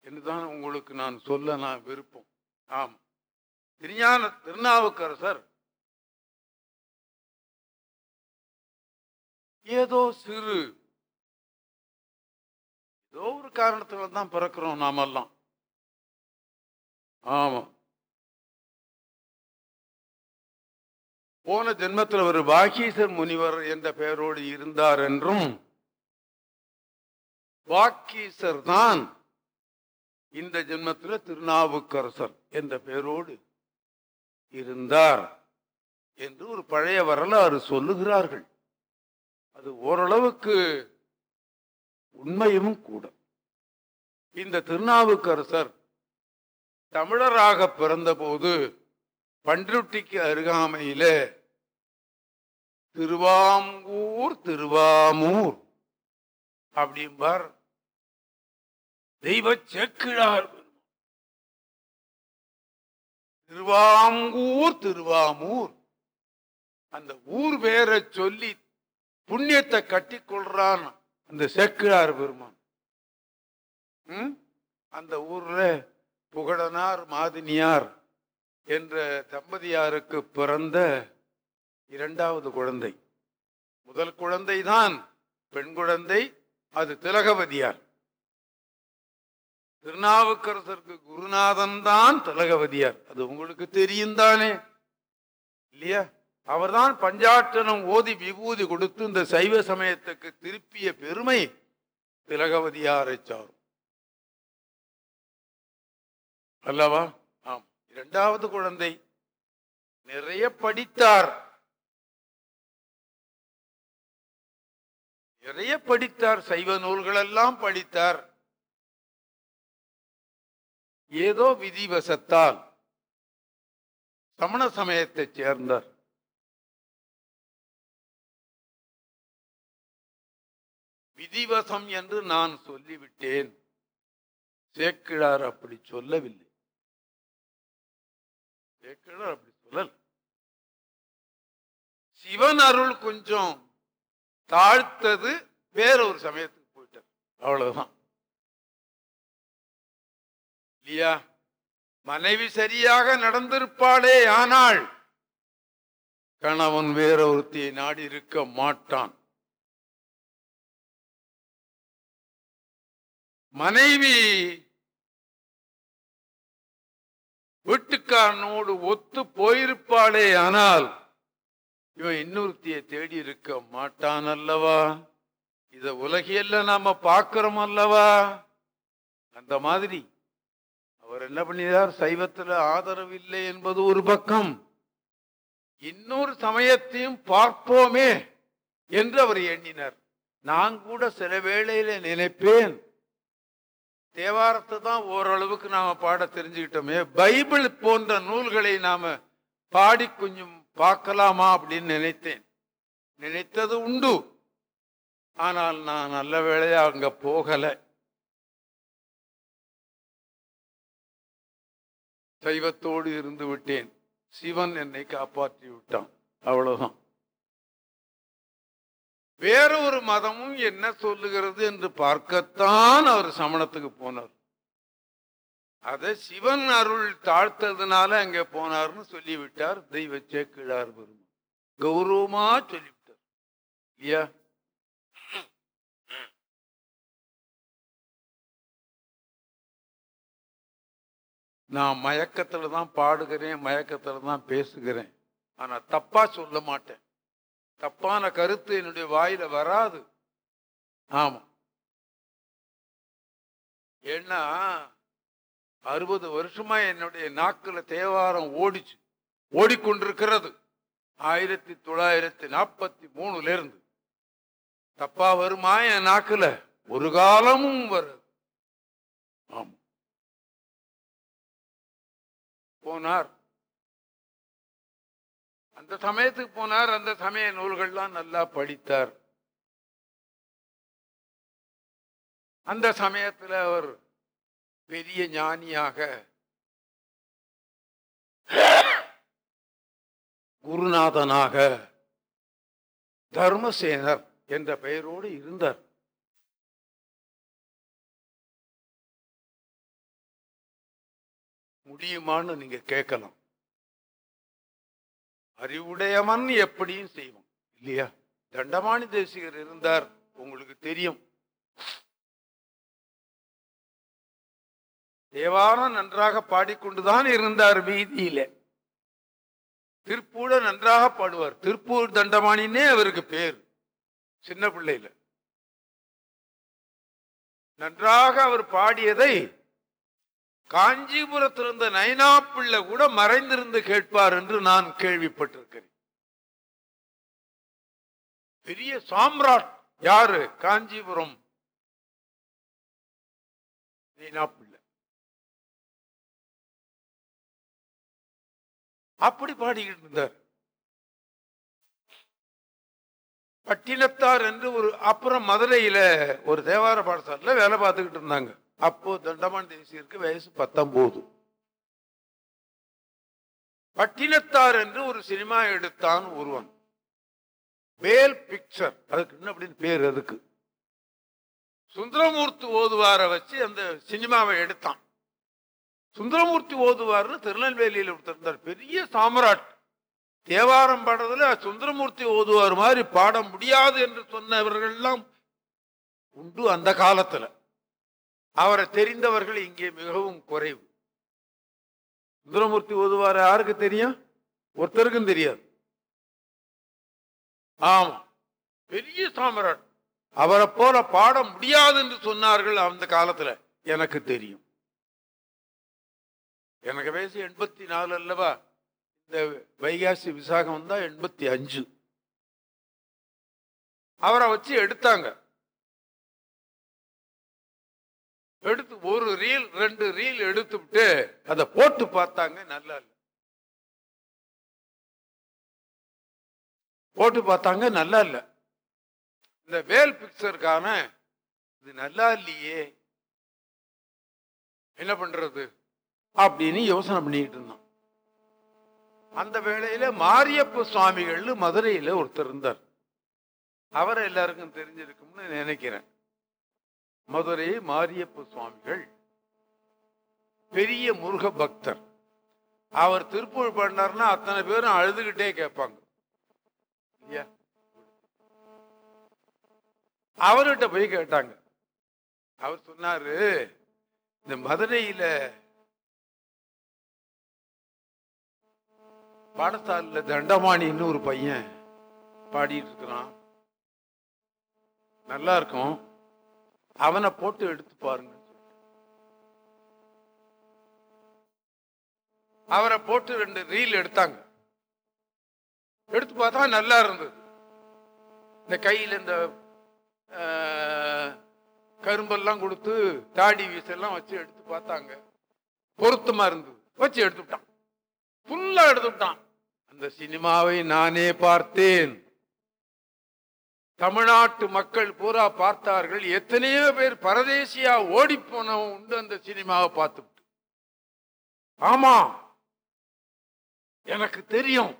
என்றுதான் உங்களுக்கு நான் சொல்ல நான் விருப்பம். ஆம். திருஞான திருநாவுக்கரசர் ஏதோ சிறு ஏதோ ஒரு காரணத்துல தான் பிறக்கிறோம் நாமெல்லாம். ஆமாம் போன ஜென்மத்தில் ஒரு வாகீசர் முனிவர் என்ற பெயரோடு இருந்தார் என்றும் பாக்கீசர் தான் இந்த ஜென்மத்தில் திருநாவுக்கரசர் என்ற பெயரோடு இருந்தார் என்று ஒரு பழைய வரலாறு சொல்லுகிறார்கள். அது ஓரளவுக்கு உண்மையும் கூட. இந்த திருநாவுக்கரசர் தமிழராக பிறந்தபோது பன்ருட்டிக்கு அருகாமையில திருவாங்கூர் திருவாமூர் அப்படிம்பார். தெய்வ செக்கிழார். திருவாங்கூர் திருவாமூர். அந்த ஊர் பேரை சொல்லி புண்ணியத்தை கட்டி கொள்றான் அந்த செக்கிழார் பெருமான். ம்? அந்த ஊர்ல புகழனார் மாதினியார் என்ற தம்பதியாருக்கு பிறந்த இரண்டாவது குழந்தை. முதல் குழந்தை தான் பெண் குழந்தை அது திலகவதியார். திருநாவுக்கரசருக்கு குருநாதன் தான் திலகவதியார். அது உங்களுக்கு தெரியும் தானே? இல்லையா? அவர்தான் பஞ்சாட்டனம் ஓதி விபூதி கொடுத்து இந்த சைவ சமயத்துக்கு திருப்பிய பெருமை திலகவதியாரை சாரும். அல்லவா? ஆம். இரண்டாவது குழந்தை நிறைய படித்தார். நிறைய படித்தார். சைவ நூல்கள் எல்லாம் படித்தார். ஏதோ விதிவசத்தால் சமண சமயத்தைச் சேர்ந்தார். விதிவசம் என்று நான் சொல்லிவிட்டேன். சேக்கிழார் அப்படி சொல்லவில்லை. கேட்கணும் அப்படி சொல்லல். சிவன் அருள் கொஞ்சம் தாழ்த்தது வேற ஒரு சமயத்துக்கு போயிட்டார். அவ்வளவுதான். இல்லையா? மனைவி சரியாக நடந்திருப்பாளே ஆனால் கணவன் வேற ஒருத்தியை நாடி இருக்க மாட்டான். மனைவி வீட்டுக்காரனோடு ஒத்து போயிருப்பாளே ஆனால் இவன் இன்னொருத்தியை தேடி இருக்க மாட்டான் அல்லவா? இத உலகியல்ல நாம பார்க்கிறோம் அல்லவா? அந்த மாதிரி அவர் என்ன பண்ணினார்? சைவத்துல ஆதரவு இல்லை என்பது ஒரு பக்கம். இன்னொரு சமயத்தையும் பார்ப்போமே என்று அவர் எண்ணினார். நான் கூட சில வேளையில நினைப்பேன். தேவாரத்தை தான் ஓரளவுக்கு நாம பாட தெரிஞ்சுக்கிட்டோமே பைபிள் போன்ற நூல்களை நாம பாடி கொஞ்சம் பார்க்கலாமா அப்படின்னு நினைத்தேன். நினைத்தது உண்டு. ஆனால் நான் நல்ல வேளையா அங்க போகல. சைவத்தோடு இருந்து விட்டேன். சிவன் என்னை காப்பாற்றி விட்டான். அவ்வளவுதான். வேற ஒரு மதமும் என்ன சொல்லுகிறது என்று பார்க்கத்தான் அவர் சமணத்துக்கு போனார். அதை சிவன் அருள் தாழ்த்ததுனால அங்க போனார்னு சொல்லிவிட்டார். தெய்வ சேக்கிழார் பெருமான் கௌரவமா சொல்லிவிட்டார். இல்லையா? நான் மயக்கத்துல தான் பாடுகிறேன் மயக்கத்துல தான் பேசுகிறேன். ஆனா தப்பா சொல்ல மாட்டேன். தப்பான கருத்து என்னுடைய வாயில வராது. ஆமா. ஏன்னா அறுபது வருஷமா என்னுடைய நாக்குல தேவாரம் ஓடிச்சு. ஓடிக்கொண்டிருக்கிறது. ஆயிரத்தி தொள்ளாயிரத்தி நாற்பத்தி மூணுல இருந்து தப்பா வருமா என் நாக்குல? ஒரு காலமும் வருது. ஆமா. போனார். அந்த சமயத்துக்கு போனார். அந்த சமய நூல்கள்லாம் நல்லா படித்தார். அந்த சமயத்தில் அவர் பெரிய ஞானியாக குருநாதனாக தர்மசேனர் என்ற பெயரோடு இருந்தார். முடியுமான்னு நீங்க கேட்கலாம். அறிவுடையவன் எப்படியும் செய்வான். இல்லையா? தண்டமானி தேசிகர் இருந்தார். உங்களுக்கு தெரியும். தேவாரம் நன்றாக பாடிக்கொண்டுதான் இருந்தார் வீதியில. திருப்பூட நன்றாக பாடுவார். திருப்பூர் தண்டமானினே அவருக்கு பேர். சின்ன பிள்ளையில. நன்றாக அவர் பாடியதை காஞ்சிபுரத்திலிருந்த நைனா பிள்ளை கூட மறைந்திருந்து கேட்பார் என்று நான் கேள்விப்பட்டிருக்கிறேன். பெரிய சாம்ராட் யாரு? காஞ்சிபுரம். நைனா பிள்ளை அப்படி பாடிக்கிட்டு இருந்தார். பட்டினத்தார் என்று ஒரு அப்புறம் மதுரையில ஒரு தேவார பாடசாலையில் வேலை பார்த்துக்கிட்டு இருந்தாங்க. அப்போ தண்டமான் தேசியருக்கு வயசு பத்தொன்பது. பட்டினத்தார் என்று ஒரு சினிமா எடுத்தான் ஒருவன். வேல் பிக்சர் அதுக்கு என்ன அப்படின்னு பேர் அதுக்கு சுந்தரமூர்த்தி ஓதுவார வச்சு அந்த சினிமாவை எடுத்தான். சுந்தரமூர்த்தி ஓதுவார்னு திருநெல்வேலியில் ஒருத்தர் பெரிய சாம்ராட். தேவாரம் பாடுறதுல சுந்தரமூர்த்தி ஓதுவார் மாதிரி பாட முடியாது என்று சொன்னவர்கள்லாம் உண்டு அந்த காலத்துல. அவரை தெரிந்தவர்கள் இங்கே மிகவும் குறைவு. சுந்தரமூர்த்தி ஓதுவார யாருக்கு தெரியும்? ஒருத்தருக்கும் தெரியாது. ஆமா. பெரிய சாமராட். அவரை போல பாட முடியாது என்று சொன்னார்கள் அந்த காலத்துல. எனக்கு தெரியும். எனக்கு வயசு எண்பத்தி நாலு அல்லவா? இந்த வைகாசி விசாகம் தான் எண்பத்தி அஞ்சு. அவரை வச்சு எடுத்தாங்க. எடுத்து ஒரு ரீல் ரெண்டு ரீல் எடுத்துவிட்டு அதை போட்டு பார்த்தாங்க நல்லா இல்லை. போட்டு பார்த்தாங்க நல்லா இல்லை. இந்த வேல் பிக்சருக்கான இது நல்லா இல்லையே. என்ன பண்றது? அப்படின்னு யோசனை பண்ணிட்டு இருந்தோம் அந்த வேளையில மாரியப்ப சுவாமிகள் மதுரையில ஒருத்தர் இருந்தார். அவரை எல்லாருக்கும் தெரிஞ்சிருக்கும்னு நினைக்கிறேன். மதுரை மாரியப்ப சுவாமிகள். பெரிய முருக பக்தர். அவர் திருப்பூர் பண்ணார்னா அத்தனை பேரும் அழுதுகிட்டே கேட்பாங்க. இல்லையா? அவர்கிட்ட போய் கேட்டாங்க. அவர் சொன்னாரு இந்த மதுரையில பாடசாலையில தண்டமாணின்னு ஒரு பையன் பாடிட்டு இருக்கிறான். நல்லா இருக்கும். அவனை போட்டு எடுத்து பாருங்க அவரை போட்டு ரெண்டு ரீல் எடுத்தாங்க. எடுத்து பார்த்தா நல்லா இருந்தது. இந்த கையில் இந்த கரும்பெல்லாம் கொடுத்து தாடி வீசெல்லாம் வச்சு எடுத்து பார்த்தாங்க. பொருத்தமா இருந்தது. வச்சு எடுத்துட்டான் ஃபுல்லா எடுத்துட்டான் அந்த சினிமாவை நானே பார்த்தேன். தமிழ்நாட்டு மக்கள் பூரா பார்த்தார்கள். எத்தனையோ பேர் பரதேசியா ஓடி போனவன் உண்டு அந்த சினிமாவை பார்த்துட்டு ஆமா எனக்கு தெரியும்.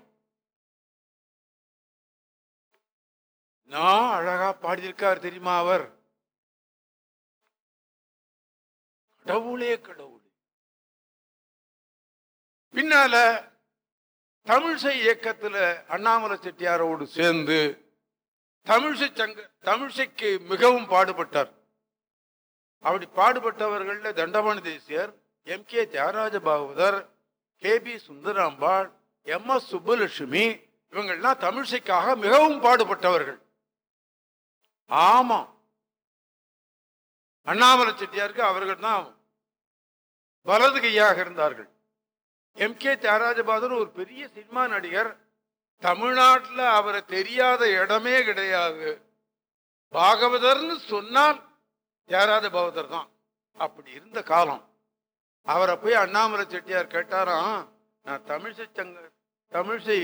நான் அழகா பாடியிருக்கார் தெரியுமா அவர்? கடவுளே கடவுளே. பின்னால தமிழ்சை இயக்கத்துல அண்ணாமலை செட்டியாரோடு சேர்ந்து தமிழிசை சங்க தமிழிசைக்கு மிகவும் பாடுபட்டார். அப்படி பாடுபட்டவர்களில் Dandapani Desikar M. K. Thyagaraja Bhagavathar K. B. Sundarambal M. S. Subbulakshmi இவங்கள்லாம் தமிழிசைக்காக மிகவும் பாடுபட்டவர்கள். ஆமா. அண்ணாமலை செட்டியாருக்கு அவர்கள் தான் வலது கையாக இருந்தார்கள். எம். கே. தியாகராஜபாதர் ஒரு பெரிய சினிமா நடிகர் தமிழ்நாட்டில் அவரை தெரியாத இடமே கிடையாது. பாகவதர்னு சொன்னால் யாராவது பகவதர் தான். அப்படி இருந்த காலம். அவரை போய் அண்ணாமலை செட்டியார் கேட்டாராம் நான் தமிழிசை சங்க தமிழிசை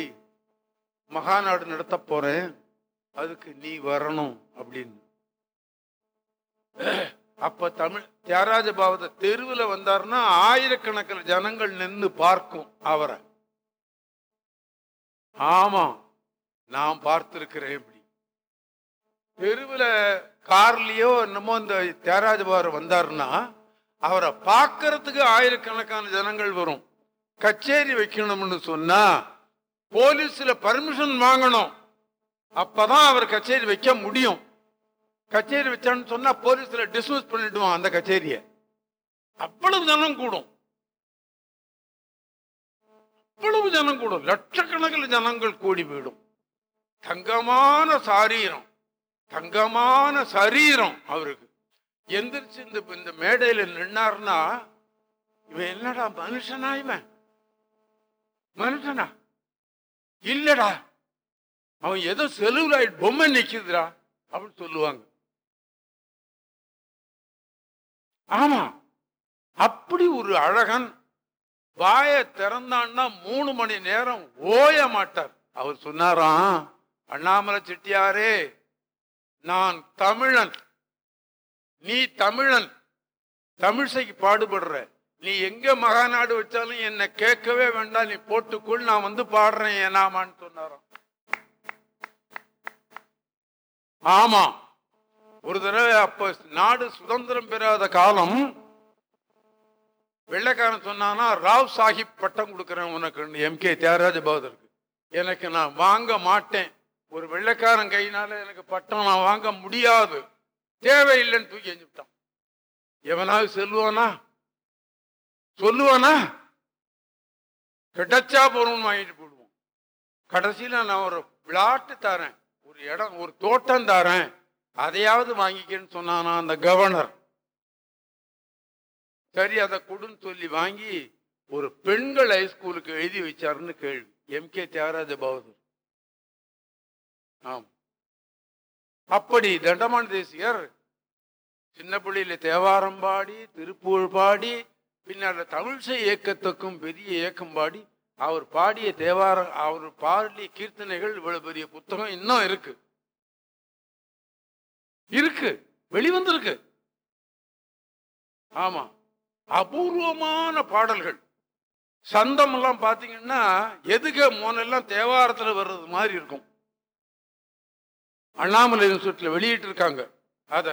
மகாநாடு நடத்த போறேன். அதுக்கு நீ வரணும் அப்படின்னு. அப்ப தமிழ் தியாகராஜ பாவத தெருவில் வந்தாருன்னா ஆயிரக்கணக்கில் ஜனங்கள் நின்று பார்க்கும் அவரை. ஆமா நான் பார்த்திருக்கிறேன் இப்படி. தெருவில் கார்லயோ என்னமோ இந்த தியாகராஜ வந்தாருன்னா அவரை பார்க்கறதுக்கு ஆயிரக்கணக்கான ஜனங்கள் வரும். கச்சேரி வைக்கணும்னு சொன்னா போலீஸ்ல பர்மிஷன் வாங்கணும். அப்பதான் அவர் கச்சேரி வைக்க முடியும். கச்சேரி வச்சான்னு சொன்னா போலீஸ்ல டிஸ்மிஸ் பண்ணிடுவான் அந்த கச்சேரியை. அவ்வளவு ஜனம் கூடும். அவ்வளவு ஜனம் கூடும்? லட்சக்கணக்கில் ஜனங்கள் கூடி போயிடும். தங்கமான சாரீரம். தங்கமான சரீரம் அவருக்கு. எந்திரிச்சு இந்த இந்த மேடையில நின்னார்னா இவன் என்னடா மனுஷனா இவன்? மனுஷனா? இல்லடா. அவன் ஏதோ செலுலாய்ட் பொம்மை நிக்குதுடா அப்படின்னு சொல்லுவாங்க. ஆமா. அப்படி ஒரு அழகன் வாயை திறந்தான்னா மூணு மணி நேரம் ஓய மாட்டார். அவர் சொன்னாராம் அண்ணாமலை செட்டியாரே நான் தமிழன். நீ தமிழன். தமிழ்சைக்கு பாடுபடுற. நீ எங்க மகாநாடு வச்சாலும் என்னை கேட்கவே வேண்டாம். நீ போட்டுக்குள் நான் வந்து பாடுறேன் ஏனாமான்னு சொன்னாராம். ஆமா. ஒரு தடவை அப்ப நாடு சுதந்திரம் பெறாத காலம் வெள்ளைக்காரன் சொன்னான்னா ராவ் சாஹிப் பட்டம் கொடுக்குறேன் உனக்கு. எம் கே தியாகராஜ பகதருக்கு எனக்கு நான் வாங்க மாட்டேன். ஒரு வெள்ளைக்காரன் கையினால எனக்கு பட்டம் நான் வாங்க முடியாது. தேவையில்லைன்னு தூக்கி எஞ்சுட்டான் எவனாவது செல்வானா சொல்லுவானா? கிடைச்சா போறோம்னு வாங்கிட்டு போடுவோம் கடைசியில் நான் ஒரு விளாட்டு தரேன். ஒரு இடம் ஒரு தோட்டம் தரேன். அதையாவது வாங்கிக்கன்னு சொன்னானா அந்த கவர்னர். சரி அதை கொடுன்னு சொல்லி வாங்கி ஒரு பெண்கள் ஹைஸ்கூலுக்கு எழுதி வச்சாருன்னு கேள்வி. M K Thyagaraja Bahadur. ஆம். அப்படி தண்டமான தேசியர் சின்ன பிள்ளையில தேவாரம் பாடி திருப்பூர் பாடி பின்னால் தமிழ்சை இயக்கத்துக்கும் பெரிய இயக்கம் பாடி அவர் பாடிய தேவாரம் அவர் பாடிய கீர்த்தனைகள் இவ்வளவு பெரிய புத்தகம் இன்னும் இருக்கு. இருக்கு. வெளிவந்திருக்கு. ஆமா. அபூர்வமான பாடல்கள். சந்தம் எல்லாம் பாத்தீங்கன்னா எதுக மோனெல்லாம் தேவாரத்தில் வர்றது மாதிரி இருக்கும். அண்ணாமலை யூனிவர்சிட்டியில் வெளியிட்டு இருக்காங்க அத.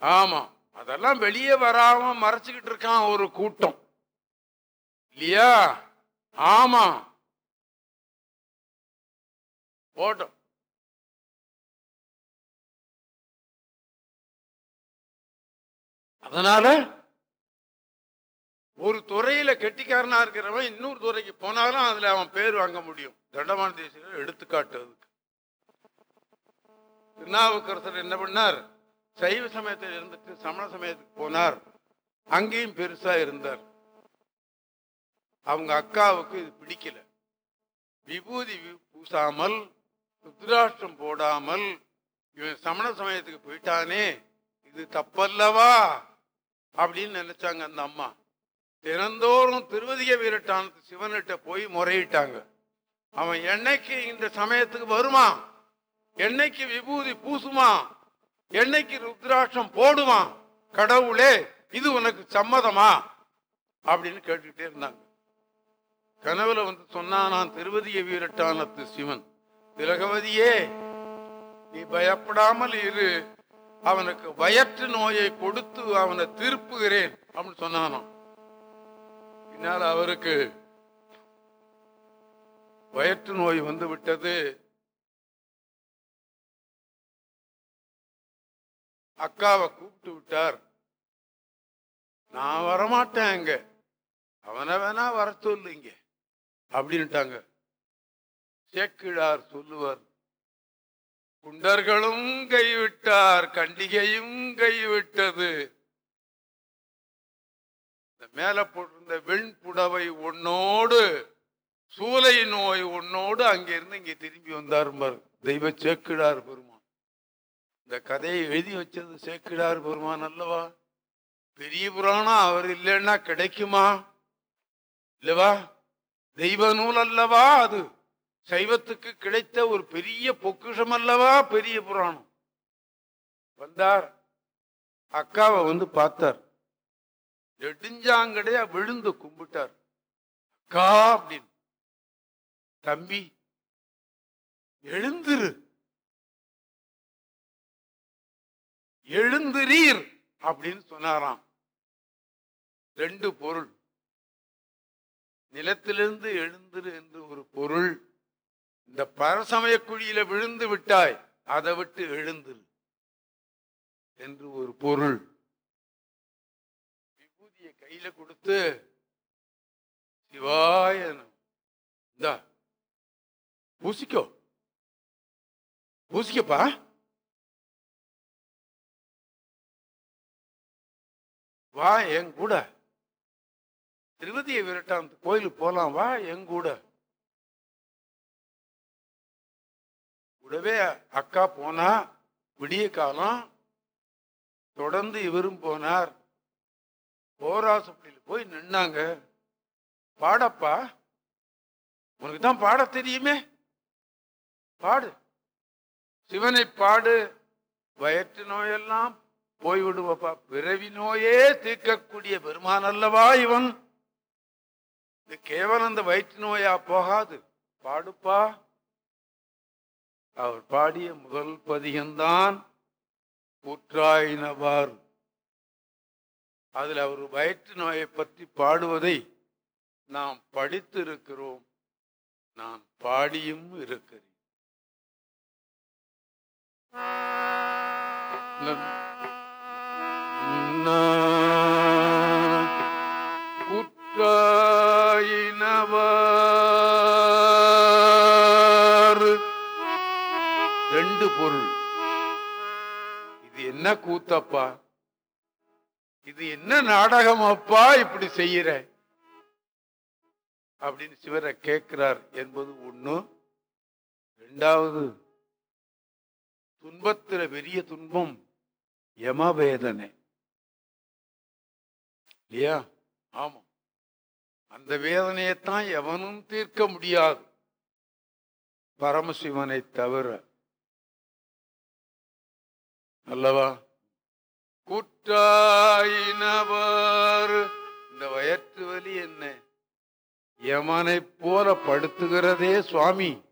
ஆமா அதெல்லாம் வெளியே வராம மறைச்சுக்கிட்டு இருக்கான் ஒரு கூட்டம். இல்லையா? ஆமா. போட்டோம். அதனால ஒரு துறையில கெட்டிக்காரனா இருக்கிறவன் இன்னொரு துறைக்கு போனாலும் அதுல அவன் பேர் வாங்க முடியும். தண்டமான தேசிய எடுத்துக்காட்டு அதுக்கு. திருநாவுக்கரசர் என்ன பண்ணார்? சைவ சமயத்தில் இருந்துட்டு சமண சமயத்துக்கு போனார். அங்கேயும் பெருசா இருந்தார். அவங்க அக்காவுக்கு இது பிடிக்கல. விபூதி பூசாமல் ருத்ராஷ்டம் போடாமல் இவன் சமண சமயத்துக்கு போயிட்டானே இது தப்பல்லவா? அப்படின்னு நினைச்சாங்க அந்த அம்மா. தினந்தோறும் திருவதிய வீரட்டானத்து சிவன்கிட்ட போய் முறையிட்டாங்க. அவன் என்னைக்கு இந்த சமயத்துக்கு வருமா? என்னைக்கு விபூதி பூசுமா? என்னைக்கு ருத்ராட்சம் போடுவான் கடவுளே இது உனக்கு சம்மதமா? அப்படின்னு கேட்டுக்கிட்டே இருந்தாங்க. கனவுல வந்து சொன்னா நான் திருவதிய வீரட்டானத்து சிவன். திலகவதியே நீ பயப்படாமல் இரு. அவனுக்கு வயற்று நோயை கொடுத்து அவனை திருப்புகிறேன் அப்படின்னு சொன்னானோ. பின்னால் அவருக்கு வயற்று நோய் வந்து விட்டது. அக்காவை கூப்பிட்டு விட்டார். நான் வரமாட்டேன் அங்க. அவனை வேணா வர சொல்லுங்க அப்படின்ட்டாங்க. சேக்கிழார் சொல்லுவார் குண்டர்களும் கைவிட்டார் கண்டிகையும் கைவிட்டது. இந்த மேல போட்டிருந்த வெண்புடவை உன்னோடு சூலை நோய் உன்னோடு அங்கிருந்து இங்கே திரும்பி வந்தார் தெய்வ சேக்கிடார் பெருமான். இந்த கதையை எழுதி வச்சது சேக்கிடார் பெருமான் அல்லவா? பெரிய புராணம் அவர் இல்லைன்னா கிடைக்குமா? இல்லவா? தெய்வ நூல் அல்லவா அது? சைவத்துக்கு கிடைத்த ஒரு பெரிய பொக்கிஷம் அல்லவா பெரிய புராணம். வந்தார். அக்காவை வந்து பார்த்தார். நெடுஞ்சாங்கடையா விழுந்து கும்பிட்டார். அக்கா அப்படின்னு. தம்பி எழுந்திரு. எழுந்திரீர் அப்படின்னு சொன்னாராம். ரெண்டு பொருள். நிலத்திலிருந்து எழுந்திரு என்று ஒரு பொருள். இந்த பரசமய குழியில விழுந்து விட்டாய் அதை விட்டு எழுந்து என்று ஒரு பொருள் விபூதியை கையில கொடுத்து சிவாய இந்த பூசிக்கோ. பூசிக்கப்பா. வா என் கூட. திருவதியை விரட்டான் கோயிலுக்கு போலாம் வா என் கூட. கூடவே அக்கா போனா விடிய காலம் தொடர்ந்து இவரும் போனார். போராசப்படியில் போய் நின்னாங்க. பாடப்பா. உனக்கு தான் பாட தெரியுமே. பாடு. சிவனை பாடு. வயிற்று நோயெல்லாம் போய்விடுவப்பா. பிறவி நோயே தீர்க்கக்கூடிய பெருமான் அல்லவா இவன்? இது கேவலம் இந்த வயிற்று நோயா போகாது. பாடுப்பா. அவர் பாடிய முதல் பதிகம்தான் கூற்றாயினவார் அதில் அவர் வயிற்று நோயை பற்றி பாடுவதை நாம் படித்திருக்கிறோம் நான் பாடியும் இருக்கிறேன் குற்ற ரெண்டு பொருள். இது என்ன கூத்தப்பா? இது என்ன நாடகம் அப்பா இப்படி செய்யற? அப்படின்னு சிவரை கேட்கிறார் என்பது ஒண்ணு. ரெண்டாவது துன்பத்துல பெரிய துன்பம் யமவேதனை. இல்லையா? ஆமா. அந்த வேதனையைத்தான் எவனும் தீர்க்க முடியாது. பரமசிவனை தவிர. அல்லவா? குற்றாயினவர். இந்த வயற்று வலி என்ன? யமனைப் போல படுத்துகிறதே சுவாமி.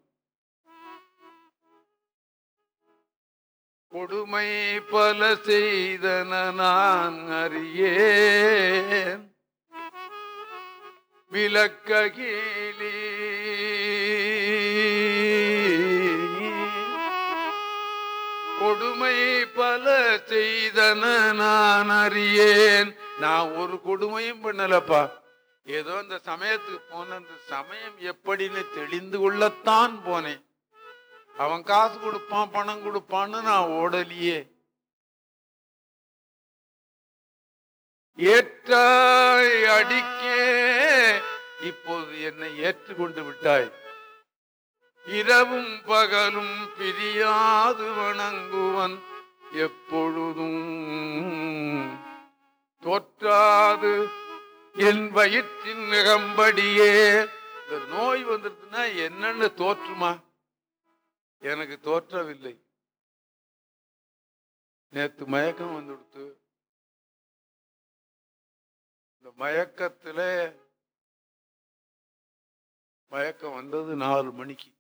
கொடுமை பல செய்தன நான் அறியேன். விளக்ககிலி பல செய்தன நான் அறியேன். நான் ஒரு கொடுமையும் பண்ணலப்பா. ஏதோ இந்த சமயத்துக்கு போன அந்த சமயம் எப்படின்னு தெளிந்து கொள்ளத்தான் போனேன். அவன் காசு கொடுப்பான் பணம் கொடுப்பான்னு நான் ஓடலியே. ஏற்றாய் அடிக்கே இப்போது என்னை ஏற்றுக்கொண்டு விட்டாய். இரவும் பகலும் பிரியாது வணங்குவன். எப்பொழுதும் தோற்றாது என் வயிற்றின் நிகம்படியே இந்த நோய் வந்துடுதுன்னா என்னன்னு தோற்றுமா? எனக்கு தோற்றவில்லை. நேத்து மயக்கம் வந்துடுத்து. இந்த மயக்கத்துல மயக்கம் வந்தது நாலு மணிக்கு.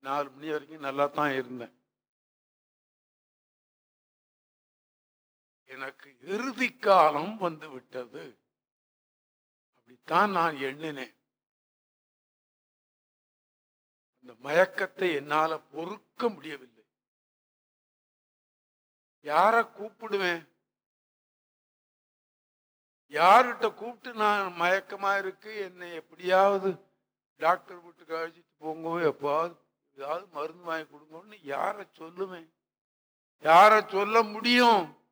நாலு மணி வரைக்கும் நல்லா தான் இருந்தேன். எனக்கு இறுதி காலம் வந்து விட்டது. அப்படித்தான் நான் எண்ணினேன். அந்த மயக்கத்தை என்னால பொறுக்க முடியவில்லை. யார கூப்பிடுவேன்? யார்கிட்ட கூப்பிட்டு நான் மயக்கமா இருக்கு? என்னை எப்படியாவது டாக்டர் வீட்டுக்கு அழைச்சிட்டு போங்க எப்பாவது ஏதாவது மருந்து வாங்கி கொடுங்கன்னு யார சொல்லுவேன்? யார சொல்ல முடியும்?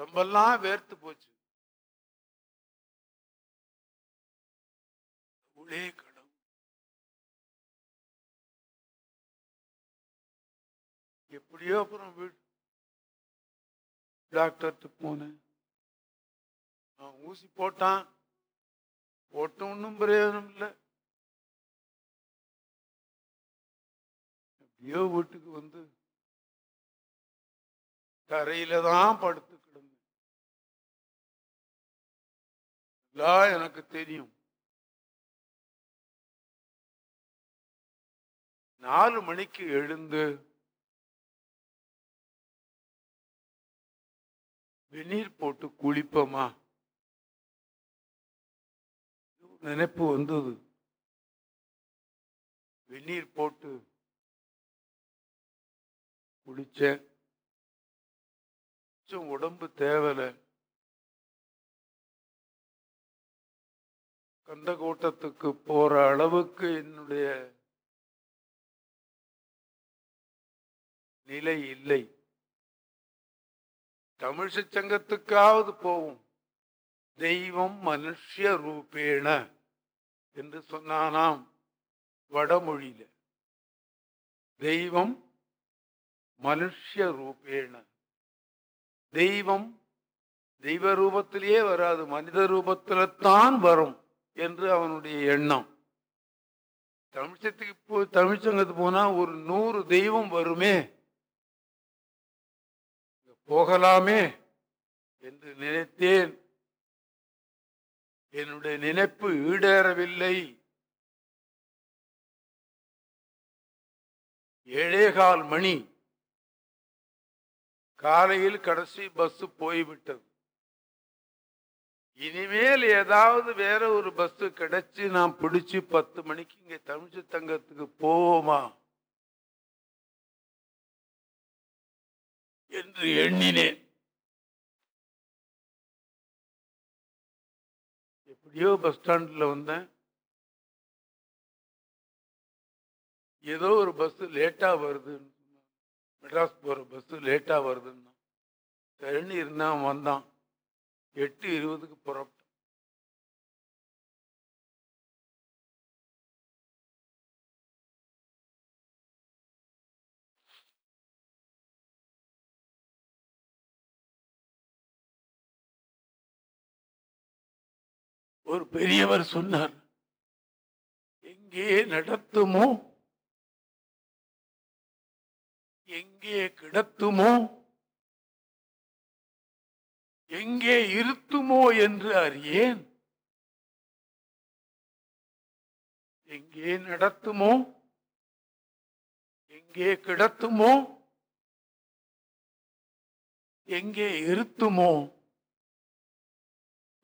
உடம்பெல்லாம் வேர்த்து போச்சு. உள்ளே கடவுள் எப்படியோ அப்புறம் வீடு. டாக்டர்கிட்ட போனேன். அவன் ஊசி போட்டான். போட்ட ஒன்றும் பிரயோஜனம் இல்லை. எப்படியோ வீட்டுக்கு வந்து தரையில தான் படுத்து எனக்கு தெரியும். நாலு மணிக்கு எழுந்து வெந்நீர் போட்டு குளிப்போமா? நினைப்பு வந்தது. வெந்நீர் போட்டு குளிச்சேன். உடம்பு தேவலை. கந்தகோட்டத்துக்கு போற அளவுக்கு என்னுடைய நிலை இல்லை. தமிழ் சங்கத்துக்காவது போவோம். தெய்வம் மனுஷ்ய ரூபேண என்று சொன்னானாம் வடமொழியில. தெய்வம் மனுஷ்ய ரூபேண. தெய்வம் தெய்வ ரூபத்திலேயே வராது மனித ரூபத்தில்தான் வரும். என்று அவனுடைய எண்ணம். தமிழ்ச்சத்துக்கு போ தமிழ்ச்சங்கத்துக்கு போனா ஒரு நூறு தெய்வம் வருமே? போகலாமே என்று நினைத்தேன். என்னுடைய நினைப்பு ஈடேறவில்லை. ஏழேகால் மணி. காலையில் கடைசி பஸ் போய்விட்டது. இனிமேல் ஏதாவது வேற ஒரு பஸ் கிடைச்சி நான் பிடிச்சு பத்து மணிக்கு இங்க தமிழ்ச்சி தங்கத்துக்கு போவோமா? என்று எண்ணினேன். எப்படியோ பஸ் ஸ்டாண்ட்ல வந்தேன். ஏதோ ஒரு பஸ் லேட்டா வருதுன்னு மெட்ராஸ் போற பஸ் லேட்டா வருதுன்னா தண்ணி இருந்தான் வந்தான். எட்டு இருபதுக்கு புறப்பட்டோம். ஒரு பெரியவர் சொன்னார் எங்கே நடத்துமோ எங்கே கிடத்துமோ எங்கே இருத்துமோ என்று அறியேன். எங்கே நடத்துமோ எங்கே கிடத்துமோ எங்கே இருத்துமோ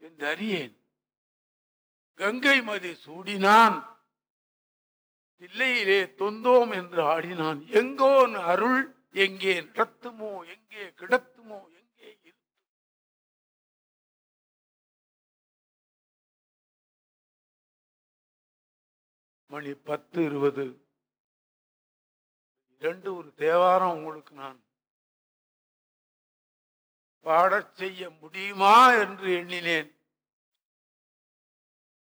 என்று அறியேன். கங்கை மதி சூடினான் தில்லையிலே தொந்தோம் என்று ஆடினான். எங்கோன் அருள் எங்கே நடத்துமோ எங்கே கிடத்து மணி பத்து இருபது. இரண்டு ஒரு தேவாரம் உங்களுக்கு நான் பாடச் செய்ய முடியுமா என்று எண்ணினேன்.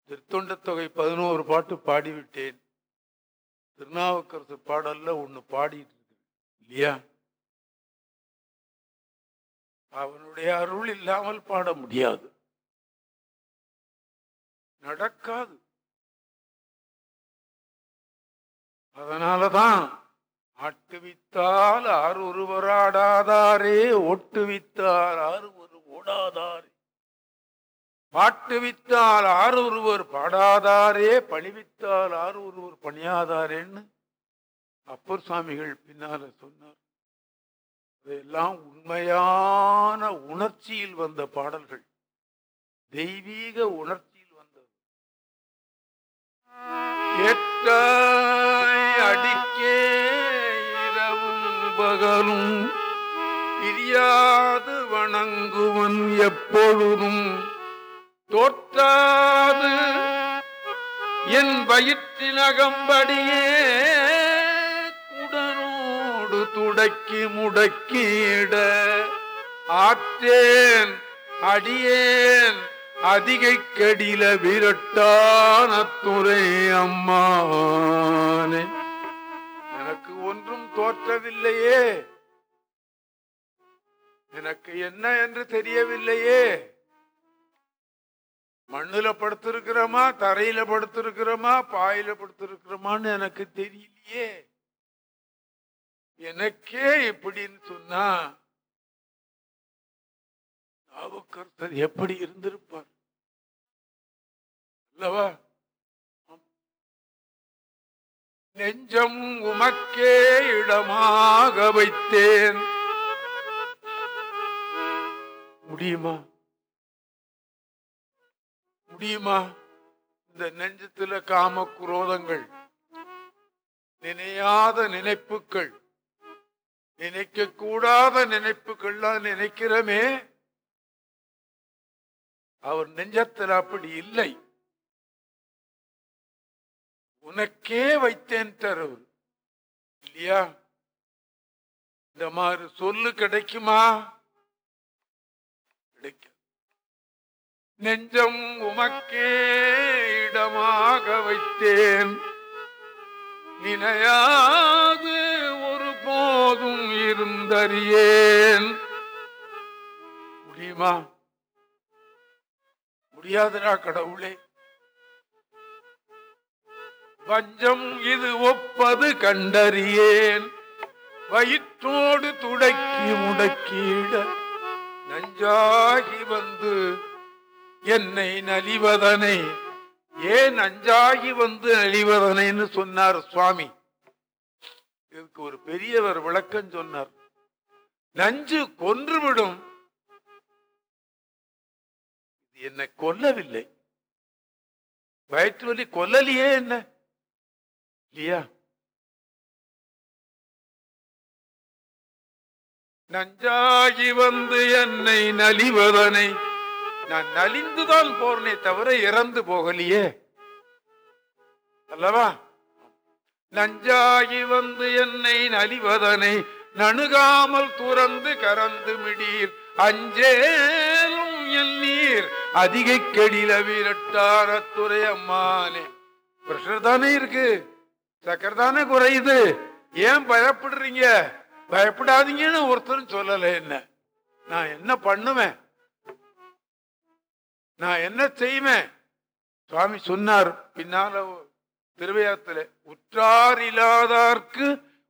திருத்தொண்ட தொகை பதினோரு பாட்டு பாடிவிட்டேன். திருநாவுக்கரசு பாடல்ல ஒன்று பாடிட்டு இருக்கு இல்லையா? அவனுடைய அருள் இல்லாமல் பாட முடியாது. நடக்காது. அதனாலதான் ஆட்டுவித்தால் ஆறு ஒருவராடாதாரே ஒட்டுவித்தால் ஆறு ஒரு ஓடாதாரே. பாட்டுவித்தால் ஆறு ஒருவர் பாடாதாரே பணிவித்தால் ஆறு ஒருவர் பணியாதாரேன்னு அப்பர் சுவாமிகள் பின்னால சொன்னார். இதெல்லாம் உண்மையான உணர்ச்சியில் வந்த பாடல்கள். தெய்வீக உணர்ச்சியில் வந்தது. ஏற்றாய் அடிக்கே இரவும் பகலும் பிரியாது வணங்குவன் எப்பொழுதும். தோற்றாது என் வயிற்றினகம்படியே குடனோடு துடக்கி முடக்கிட. ஆற்றேன் அடியேன் அதிகை கடில விரட்டான துறை அம்மானே. தோற்றவில்லையே எனக்கு என்ன என்று தெரியவில்லையே. மண்ணுல படுத்திருக்கிறோமா தரையில படுத்திருக்கிறோமா பாயில படுத்திருக்கிறோமான்னு எனக்கு தெரியலையே. எனக்கே இப்படின்னு சொன்னா நாவுக்கர்த்தர் எப்படி இருந்திருப்பார்? அல்லவா? நெஞ்சம் உமக்கே இடமாக வைத்தேன். முடியுமா? முடியுமா? இந்த நெஞ்சத்துல காம குரோதங்கள் நினையாத நினைப்புகள் நினைக்க கூடாத நினைப்புகள்லாம் நினைக்கிறோமே அவர் நெஞ்சத்தில் அப்படி இல்லை. உனக்கே வைத்தேன் தரவர் இல்லையா? இந்த மாதிரி சொல்லு கிடைக்குமா? கிடைக்கும் நெஞ்சம் உமக்கே இடமாக வைத்தேன். நினையாது ஒரு போதும் இருந்தறியேன். முடியுமா? முடியாதுடா கடவுளே. வஞ்சம் இது ஒப்பது கண்டறியேன். வயிற்றோடு துடக்கி முடக்கிட நஞ்சாகி வந்து என்னை நலிவதனை. ஏன் நஞ்சாகி வந்து நலிவதனைன்னு சொன்னார் சுவாமி. இதுக்கு ஒரு பெரியவர் விளக்கம் சொன்னார். நஞ்சு கொன்றுவிடும். என்னை கொல்லவில்லை. வயிற்று வலி கொல்லலையே என்ன? இல்லையா நஞ்சாகி வந்து என்னை நலிவதனை. நான் நலிந்துதான் போறனே தவிர இறந்து போகலையே. அல்லவா? நஞ்சாகி வந்து என்னை நலிவதனை நணுகாமல் துறந்து கறந்து மிடீர். அஞ்சேலும் என் நீர் அதிகை கெடில வீரட்டாரத்துறை அம்மானே. பிரஷர் தானே இருக்கு? சக்கரை தானே குறையுது. ஏன் பயப்படுறீங்க? பயப்படாதீங்கன்னு ஒருத்தரும் சொல்லல என்ன. நான் என்ன பண்ணுவேன்? நான் என்ன செய்வேன்? சுவாமி சொன்னார் பின்னால திருவையாத்துல உற்றார் இல்லாதார்க்கு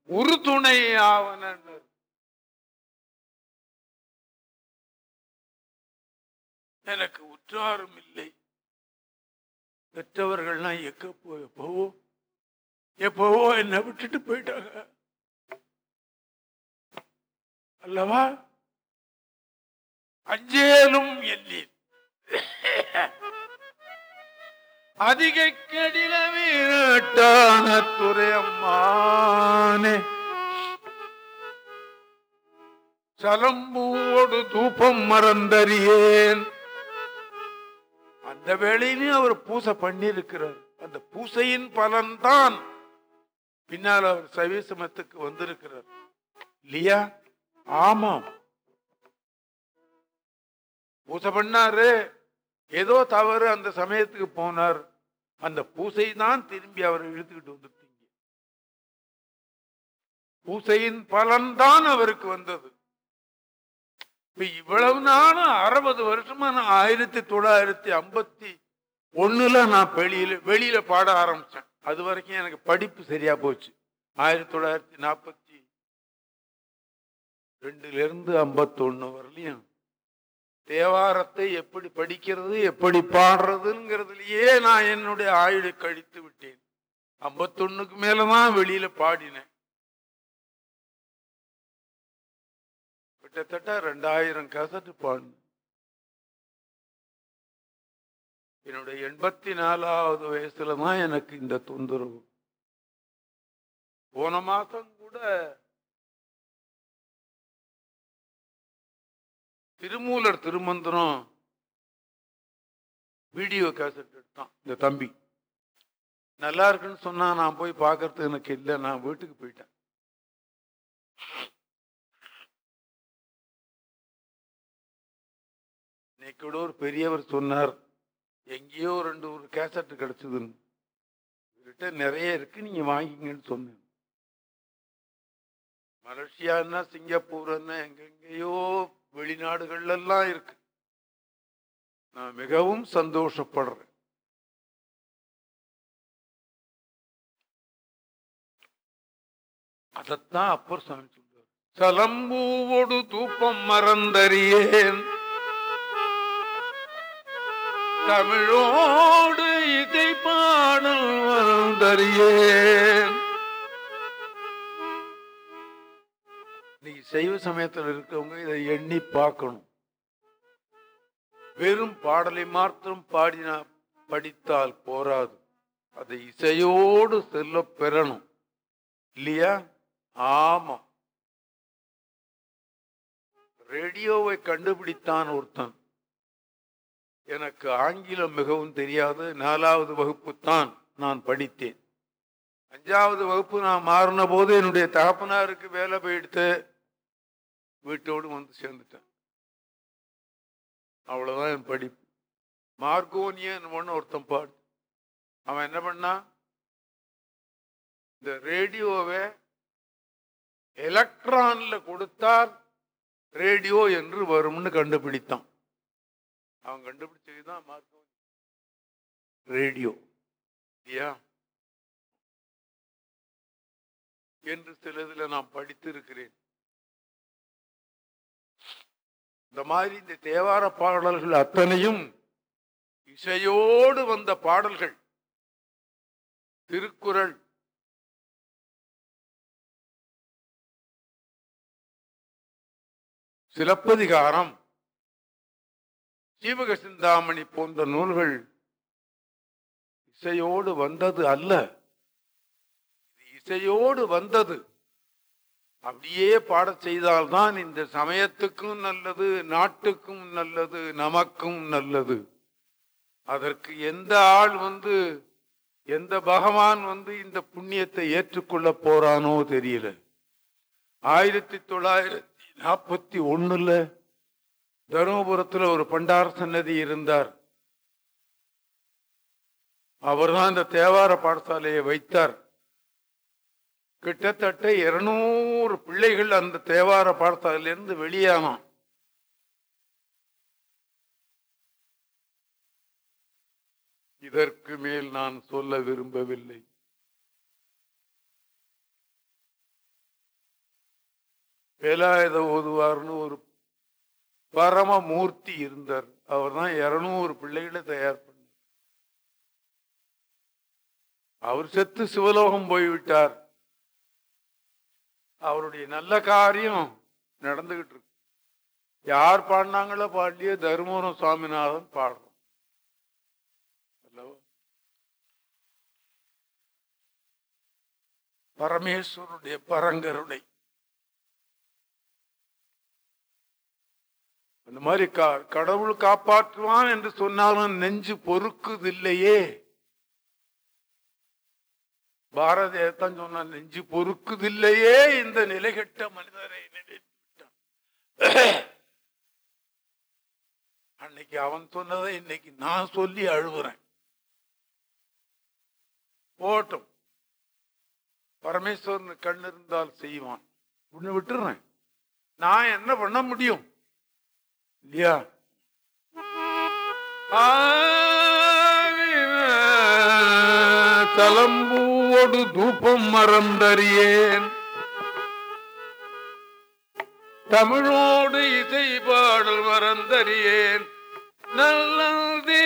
ஒரு துணை ஆவன எனக்கு உற்றாரும் இல்லை. பெற்றவர்கள்லாம் எக்க போ எப்பவோ என்னை விட்டுட்டு போயிட்டாங்க. அல்லவா? அஞ்சேலும் எண்ணி அதிக கடில வீரட்டான துறையம்மானே சலம்பூவோடு தூபம் மறந்தறியேன். அந்த வேளையிலும் அவர் பூசை பண்ணியிருக்கிறார். அந்த பூசையின் பலன்தான் பின்னால் அவர் சவிசமத்துக்கு வந்திருக்கிறார். இல்லையா ஆமாம். பூசை பண்ணாரு. ஏதோ தவறு அந்த சமயத்துக்கு போனார். அந்த பூசை தான் திரும்பி அவரை இழுத்துக்கிட்டு வந்துட்டீங்க. பூசையின் பலன்தான் அவருக்கு வந்தது. இப்ப இவ்வளவு நாளும் அறுபது வருஷமா நான் ஆயிரத்தி தொள்ளாயிரத்தி ஐம்பத்தி ஒண்ணுல நான் வெளியில வெளியில பாட ஆரம்பிச்சேன். அது வரைக்கும் எனக்கு படிப்பு சரியாக போச்சு. ஆயிரத்தி தொள்ளாயிரத்தி நாற்பத்தி ரெண்டுலேருந்து ஐம்பத்தொன்று வரலையும். தேவாரத்தை எப்படி படிக்கிறது எப்படி பாடுறதுங்கிறதுலையே நான் என்னுடைய ஆயுளை கழித்து விட்டேன். ஐம்பத்தொன்னுக்கு மேலதான் வெளியில் பாடினேன். கிட்டத்தட்ட ரெண்டாயிரம் கசட்டு பாடினேன். என்னுடைய எண்பத்தி நாலாவது வயசுல தான் எனக்கு இந்த தொந்தரவு. போன மாதம் கூட திருமூலர் திருமந்திரம் வீடியோ கேசட் எடுத்தான் இந்த தம்பி. நல்லா இருக்குன்னு சொன்னா நான் போய் பார்க்கறது எனக்கு இல்லை நான் வீட்டுக்கு போயிட்டேன். இன்னைக்கு கூட ஒரு பெரியவர் சொன்னார் எங்கேயோ ரெண்டு ஒரு கேசட்டு கிடச்சிதுன்னு. இவர்கிட்ட நிறைய இருக்கு நீங்க வாங்கிங்கன்னு சொன்னேன். மலேசியான்னா சிங்கப்பூர்னா எங்கெங்கேயோ வெளிநாடுகள்ல எல்லாம் இருக்கு. நான் மிகவும் சந்தோஷப்படுறேன். அதத்தான் அப்பர் சாமி சொல்றார். சலம்பூவோடு தூப்பம் மறந்தறியேன். தமிழோடு இதை பாடல் மறந்தறியேன் நீ சைவ சமயத்தில் இருக்கவங்க இதை எண்ணி பார்க்கணும். வெறும் பாடலை மாத்திரம் பாடினா படித்தால் போராது. அதை இசையோடு செல்ல பெறணும். இல்லையா? ஆமா. ரேடியோவை கண்டுபிடித்தான் ஒருத்தன். எனக்கு ஆங்கிலம் மிகவும் தெரியாது. நாலாவது வகுப்பு தான் நான் படித்தேன். அஞ்சாவது வகுப்பு நான் மாறின போது என்னுடைய தகப்பனாருக்கு வேலை போயிடுத்து வீட்டோடு வந்து சேர்ந்துட்டேன். அவ்வளோதான் என் படிப்பு. மார்கோனியன் ஒன்று ஒருத்தன் பாடு. அவன் என்ன பண்ணான் இந்த ரேடியோவை எலக்ட்ரானில் கொடுத்தால் ரேடியோ என்று வரும்னு கண்டுபிடித்தான். அவன் கண்டுபிடிச்சதுதான் மார்க்கம் ரேடியோ. இல்லையா? என்று சிலதுல நான் படித்திருக்கிறேன். இந்த மாதிரி இந்த தேவார பாடல்கள் அத்தனையும் இசையோடு வந்த பாடல்கள். திருக்குறள். சிலப்பதிகாரம். சீவக சிந்தாமணி போன்ற நூல்கள் இசையோடு வந்தது அல்ல. இசையோடு வந்தது. அப்படியே பாடச் செய்தால்தான் இந்த சமயத்துக்கும் நல்லது நாட்டுக்கும் நல்லது நமக்கும் நல்லது. அதற்கு எந்த ஆள் வந்து எந்த பகவான் வந்து இந்த புண்ணியத்தை ஏற்றுக்கொள்ள போறானோ தெரியல. ஆயிரத்தி தொள்ளாயிரத்தி நாற்பத்தி ஒண்ணுல தருமபுரத்தில் ஒரு பண்டார சன்னதி இருந்தார். அவர்தான் இந்த தேவார பாடசாலையை வைத்தார். கிட்டத்தட்ட இருநூறு பிள்ளைகள் அந்த தேவார பாடசாலையிலிருந்து வெளியானான். இதற்கு மேல் நான் சொல்ல விரும்பவில்லை. வேலாயுத ஓதுவார்னு ஒரு பரமமூர்த்தி இருந்தார். அவர் தான் இருநூறு பிள்ளைகளை தயார் பண்ணார். அவர் செத்து சிவலோகம் போய்விட்டார். அவருடைய நல்ல காரியம் நடந்துகிட்டு இருக்கு. யார் பாடினாங்களோ பாடலையோ தருமபுரம் சுவாமிநாதன் பாடுறோம் பரமேஸ்வருடைய பரங்கருணை. இந்த மாதிரி கா- கடவுள் காப்பாற்றுவான் என்று சொன்னாலும் நெஞ்சு பொறுக்குதில்லையே. பாரதியத்தான் சொன்னான் நெஞ்சு பொறுக்குதில்லையே இந்த நிலைகட்ட மனிதரை நினைத்து அன்னைக்கு அவன் சொன்னதை இன்னைக்கு நான் சொல்லி அழுகுறேன் போட்டும். பரமேஸ்வரன் கண் இருந்தால் செய்வான். உன்னை விட்டுறேன். நான் என்ன பண்ண முடியும்? இல்லையா தலம்பூவோடு தூபம் மறந்தறியேன். தமிழோடு இசை பாடல் மறந்தறியேன் நல்லதே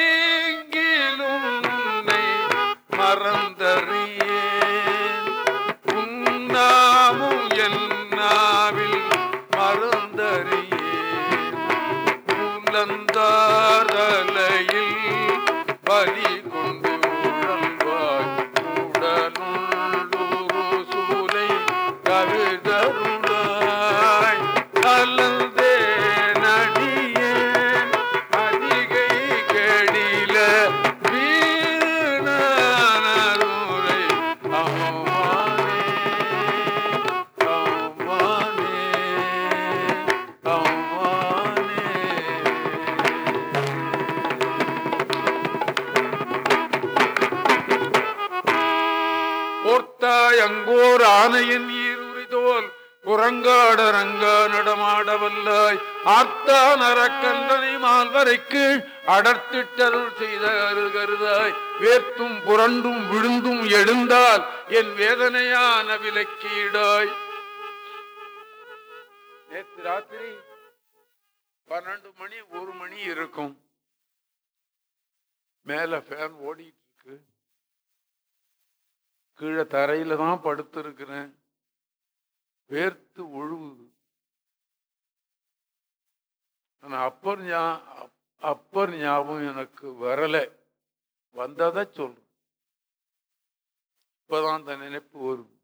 चरण போர்த்தாய் அங்கோர் ஆனையின் ஈருரிதோல் குரங்காட புறங்காடரங்க நடமாடவல்லாய் ஆர்த்தான் அரக்கந்தனை மால்வரைக்கு அடர்த்திட்டருள் செய்த கருதாய். வேர்த்தும் புரண்டும் விழுந்தும் எழுந்தால் என் வேதனையான விலக்கீடாய் நேற்று ராத்திரி பன்னெண்டு மணி ஒரு மணி இருக்கும். மேல ஃபேன் ஓடிட்டு கீழே தரையில தான் படுத்திருக்கிறேன். வேர்த்து ஒழுகுது ஆனால் அப்பர் ஞா- அப்- அப்பர் ஞாபகம் எனக்கு வரலை. வந்ததை சொல்றேன் இப்போதான் அந்த நினைப்பு வரும்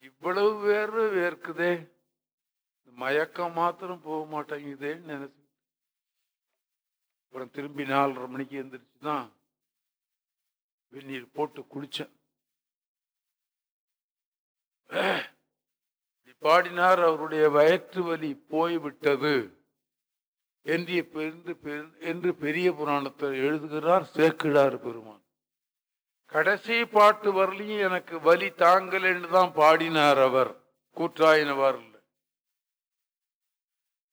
இவ்வளவு வேர்வை வேர்க்குதே. மயக்கம் மாத்திரம் போக மாட்டேங்குதேன்னு நினைச்சு. அப்புறம் திரும்பி நாலரை மணிக்கு எந்திரிச்சு தான் வெந்நீர் போட்டு குளிச்சேன். பாடினார் அவருடைய வயிற்று வலி போய்விட்டது என்று பெருந்து பெரு- என்று பெரிய புராணத்தில் எழுதுகிறார் சேக்கிழார் பெருமான். கடைசி பாட்டு வரலையும் எனக்கு வலி தாங்கல் என்று தான் பாடினார் அவர். கூற்றாயினவார்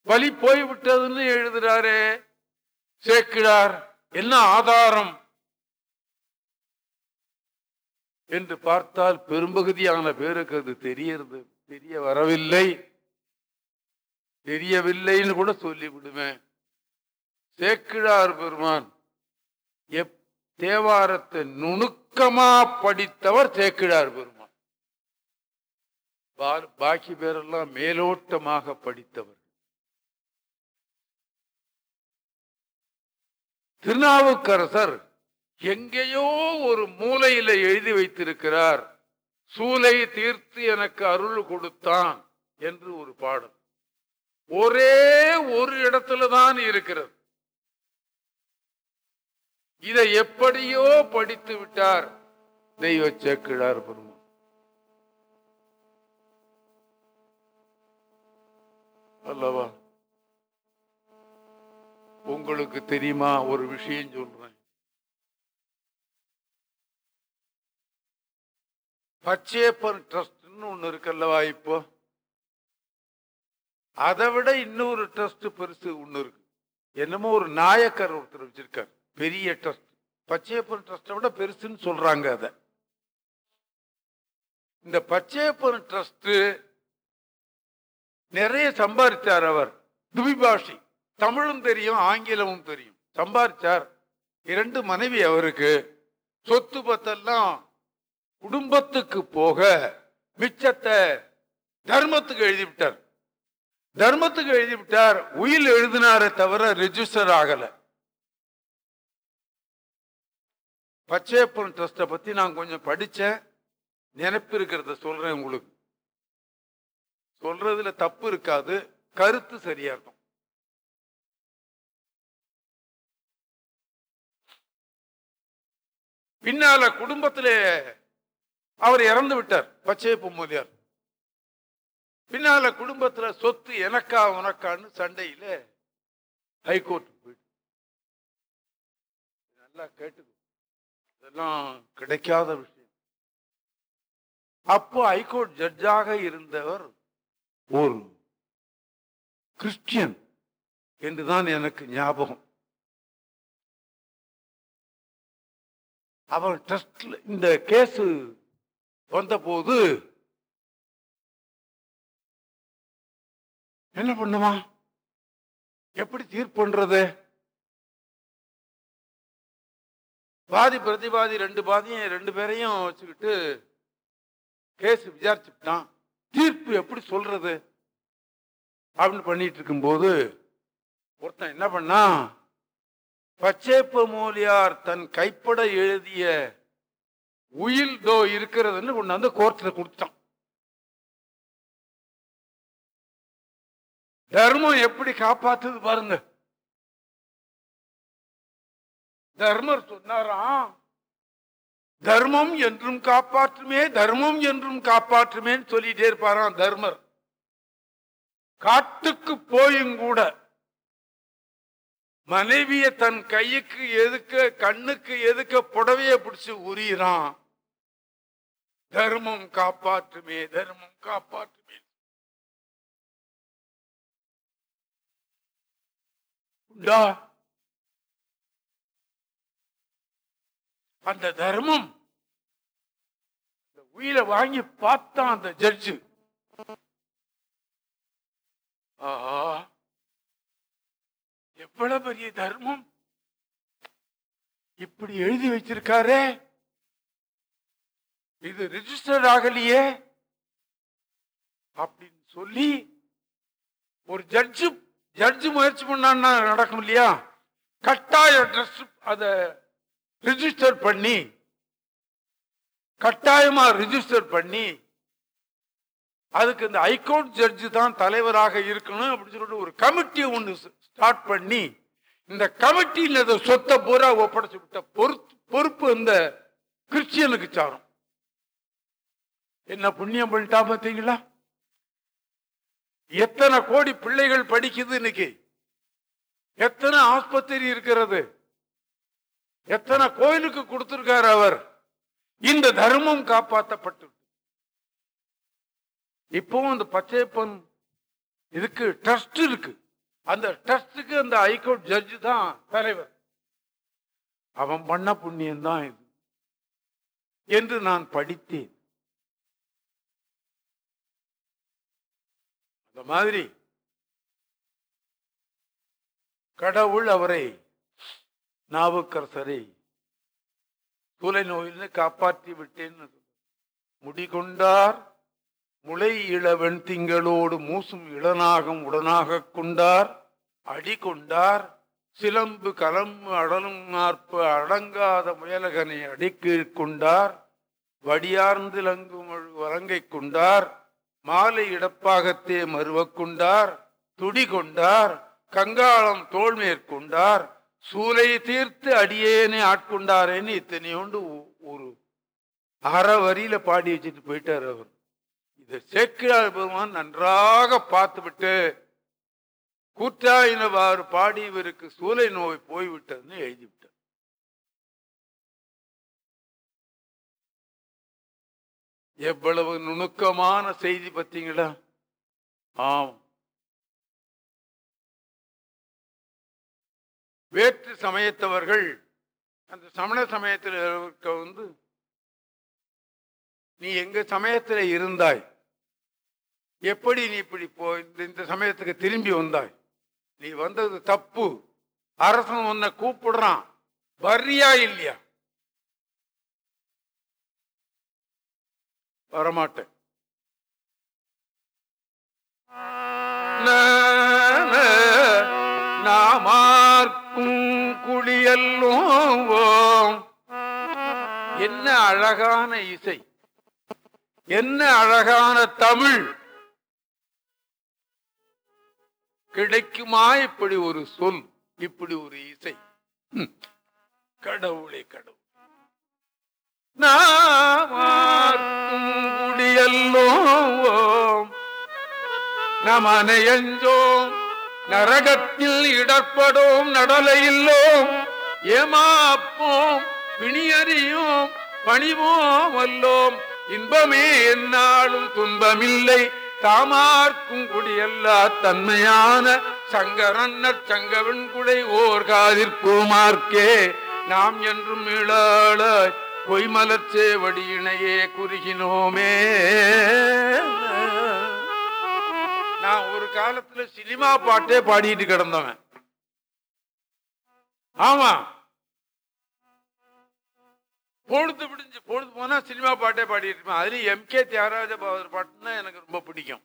வலி போய்விட்டதுன்னு எழுதுறாரே சேக்கிழார் என்ன ஆதாரம்? என்று பார்த்தால் பெரும்பகுதியான பேருக்கு அது தெரியறது. தெரிய வரவில்லை. தெரியவில்லைன்னு கூட சொல்லிவிடுவேன். சேக்கிழார் பெருமான் எப் தேவாரத்தை நுணுக்கமா படித்தவர் சேக்கிழார் பெருமான். பாக்கி பேரெல்லாம் மேலோட்டமாக படித்தவர். திருநாவுக்கரசர் எங்கேயோ ஒரு மூலையில எழுதி வைத்திருக்கிறார். சூலை தீர்த்து எனக்கு அருள் கொடுத்தான் என்று ஒரு பாடல். ஒரே ஒரு இடத்துல தான் இருக்கிறது. இதை எப்படியோ படித்து விட்டார். தெய்வ சேக்கிழார் பெருமான். அல்லவா? உங்களுக்கு தெரியுமா? ஒரு விஷயம் சொல்றேன். பச்சேப்பன் ட்ரஸ்ட்னு ஒன்று இருக்குல்லவா இப்போ? அதை விட இன்னொரு ட்ரஸ்ட் பெருசு ஒன்று இருக்கு. என்னமோ ஒரு நாயக்கர் ஒருத்தர் வச்சிருக்கார். பெரிய ட்ரஸ்ட். பச்சையப்பன் ட்ரஸ்ட்டை விட பெருசுன்னு சொல்றாங்க அதை. இந்த பச்சையப்பன் ட்ரஸ்ட் நிறைய சம்பாதிச்சார் அவர். துபிபாஷி தமிழும் தெரியும் ஆங்கிலமும் தெரியும். சம்பாதிச்சார் இரண்டு மனைவி அவருக்கு. சொத்து பத்தெல்லாம் குடும்பத்துக்கு போக மிச்சத்தை தர்மத்துக்கு எழுதி விட்டார் தர்மத்துக்கு எழுதி விட்டார் உயில் எழுதினாரே தவிர ரெஜிஸ்டர் ஆகல. பச்சையப்பன் ட்ரஸ்ட பத்தி நான் கொஞ்சம் படிச்சேன். நினைப்பு இருக்கிறத சொல்றேன் உங்களுக்கு. சொல்றதுல தப்பு இருக்காது கருத்து சரியா இருக்கும். பின்னால குடும்பத்திலே அவர் இறந்து விட்டார். பச்சை பொம்மொழியார் பின்னால குடும்பத்துல சொத்து எனக்கா உனக்கான்னு சண்டையில ஹைகோர்ட் போயிட்டு நல்லா கேட்டுக்கும் இதெல்லாம் கிடைக்காத விஷயம். அப்போ ஹைகோர்ட் ஜட்ஜாக இருந்தவர் ஒரு கிறிஸ்டியன் என்றுதான் எனக்கு ஞாபகம். அவர் ட்ரஸ்ட்ல இந்த கேஸு வந்தபோது என்ன பண்ணுமா? எப்படி தீர்ப்பு பாதி பிரதிபாதி ரெண்டு பாதியும் ரெண்டு பேரையும் வச்சுக்கிட்டு கேஸ் விசாரிச்சுட்டான் தீர்ப்பு எப்படி சொல்றது? அப்படின்னு பண்ணிட்டு இருக்கும்போது ஒருத்தன் என்ன பண்ணா பச்சேப்ப மூலியார் தன் கைப்பட எழுதிய உயில் தோ இருக்கிறதுன்னு கொண்டாந்து கோர்ட்டில் கொடுத்தான். தர்மம் எப்படி காப்பாத்துது பாருங்க. தர்மர் சொன்னாராம் தர்மம் என்றும் காப்பாற்றுமே தர்மம் என்றும் காப்பாற்றுமேன்னு சொல்லிட்டே இருப்பாராம் தர்மர். காட்டுக்கு போயும் கூட மனைவிய தன் கைக்கு எதுக்க கண்ணுக்கு எதுக்க புடவைய பிடிச்சு உரியிறான். தர்மம் காப்பாற்றுமே தர்மம் காப்பாற்றுமே. உண்டா? அந்த தர்மம் இந்த உயிரை வாங்கி பார்த்தான் அந்த ஜட்ஜு. ஆஹா. எவ்வளவு பெரிய தர்மம்? இப்படி எழுதி வச்சிருக்காரே. இது ரிஜிஸ்டர் ஆகலையே? அப்படின்னு சொல்லி ஒரு ஜட்ஜு ஜட்ஜு முயற்சி பண்ணா நடக்கும் இல்லையா? கட்டாய ட்ரெஸ் அதை ரிஜிஸ்டர் பண்ணி கட்டாயமா ரிஜிஸ்டர் பண்ணி அதுக்கு இந்த ஹைகோர்ட் ஜட்ஜு தான் தலைவராக இருக்கணும் அப்படின்னு சொல்லிட்டு ஒரு கமிட்டி ஒன்று ஸ்டார்ட் பண்ணி இந்த கமிட்டியில் இந்த சொத்தை பூரா ஒப்படைச்சு விட்ட பொறுப்பு பொறுப்பு இந்த கிறிஸ்டியனுக்கு சாரும். என்ன புண்ணியம் பண்ணிட்டா பார்த்தீங்களா எத்தனை கோடி பிள்ளைகள் படிக்குது இன்னைக்கு? எத்தனை ஆஸ்பத்திரி இருக்கிறது? எத்தனை கோயிலுக்கு கொடுத்திருக்கார் அவர்? இந்த தர்மம் காப்பாற்றப்பட்டு இப்பவும் அந்த பச்சைப்பன் இதுக்கு ட்ரஸ்ட் இருக்கு. அந்த ட்ரஸ்டுக்கு அந்த ஹைகோர்ட் ஜட்ஜு தான் தலைவர். அவன் பண்ண புண்ணியம் தான் இது. என்று நான் படித்தேன். இந்த மாதிரி கடவுள் அவரை நாவுக்கரசரை சூலை நோயிலிருந்து காப்பாற்றி விட்டேன்னு முடிகொண்டார் முளை இளவெண் திங்களோடு மூசும் இளநாகம் உடனாக கொண்டார் அடி கொண்டார் சிலம்பு கலம்பு அடலும் நாற்பு அடங்காத முயலகனை அடிக்கு கொண்டார் வடியார்ந்து லங்கும் வரங்கை கொண்டார் மாலை இடப்பாகத்தே மறுவக்குண்டார் துடி கொண்டார் கங்காளம் தோல் மேற்கொண்டார் சூலை தீர்த்து அடியேனே ஆட்கொண்டாரேன்னு இத்தனையோண்டு ஒரு அறவரியில வரியில பாடி வச்சுட்டு போயிட்டார் அவர். இதை சேக்கிரார் பெருமான் நன்றாக பார்த்துவிட்டு கூற்றாயினவாறு பாடி இவருக்கு சூலை நோய் போய்விட்டதுன்னு எழுதி எவ்வளவு நுணுக்கமான செய்தி பார்த்தீங்களா? ஆம். வேற்று சமயத்தவர்கள் அந்த சமண சமயத்தில் இருக்க வந்து நீ எங்க சமயத்தில் இருந்தாய்? எப்படி நீ இப்படி போ இந்த- இந்த சமயத்துக்கு திரும்பி வந்தாய்? நீ வந்தது தப்பு. அரசன் உன்னை கூப்பிடுறான். வர்றியா இல்லையா? வரமாட்டேன். நாமார்க்கும் குளியல்லோம் என்ன அழகான இசை. என்ன அழகான தமிழ். கிடைக்குமா இப்படி ஒரு சொல் இப்படி ஒரு இசை. கடவுளே கடவுளே. கடவுள் நம் நமனையஞ்சோம் நரகத்தில் இடர்படோம் நடலையில்லோம். ஏமாப்போம் பிணியறியோம் பணிவோம் வல்லோம் இன்பமே என்னாலும் துன்பமில்லை. தாமார்க்கும் குடியல்லா தன்மையான சங்கரன்னர் சங்கவன் குடை ஓர் காதிற்குமார்க்கே நாம் என்றும் மீளாள பொய்மலர் வடியினையே குறுகினோமே. நான் ஒரு காலத்துல சினிமா பாட்டே பாடிட்டு கிடந்தவன். ஆமா. பொழுது பிடிஞ்சு பொழுது போனா சினிமா பாட்டே பாடிட்டு இருப்பேன். அதுலயும் எம் கே தியாகராஜ பாபர் பாட்டுன்னா எனக்கு ரொம்ப பிடிக்கும்.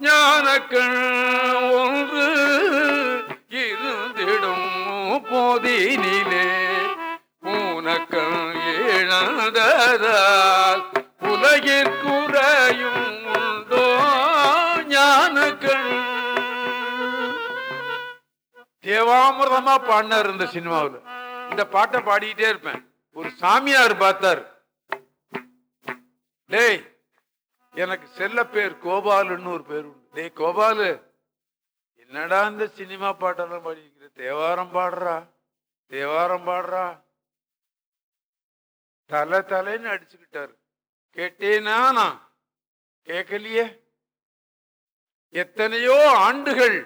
ஞானக்கண் ஒன்று இருந்திடும் போதினிலே. பூனக்கள் இழந்ததால் உலகிற்குறையும் உண்டோ ஞானக்கள் தேவாமிரதமா பாடினார் இந்த சினிமாவில். இந்த பாட்டை பாடிக்கிட்டே இருப்பேன். ஒரு சாமியார் பார்த்தார். டேய் எனக்கு செல்ல பேர் கோபாலுன்னு ஒரு பேர் உண்டு. டேய் கோபாலு என்னடா இந்த சினிமா பாட்டெல்லாம் பாடிக்கிற தேவாரம் பாடுறா தேவாரம் பாடுறா. தலை தலைன்னு அடிச்சுக்கிட்டாரு. கேட்டேனா நான்? கேட்கலையே. எத்தனையோ ஆண்டுகள்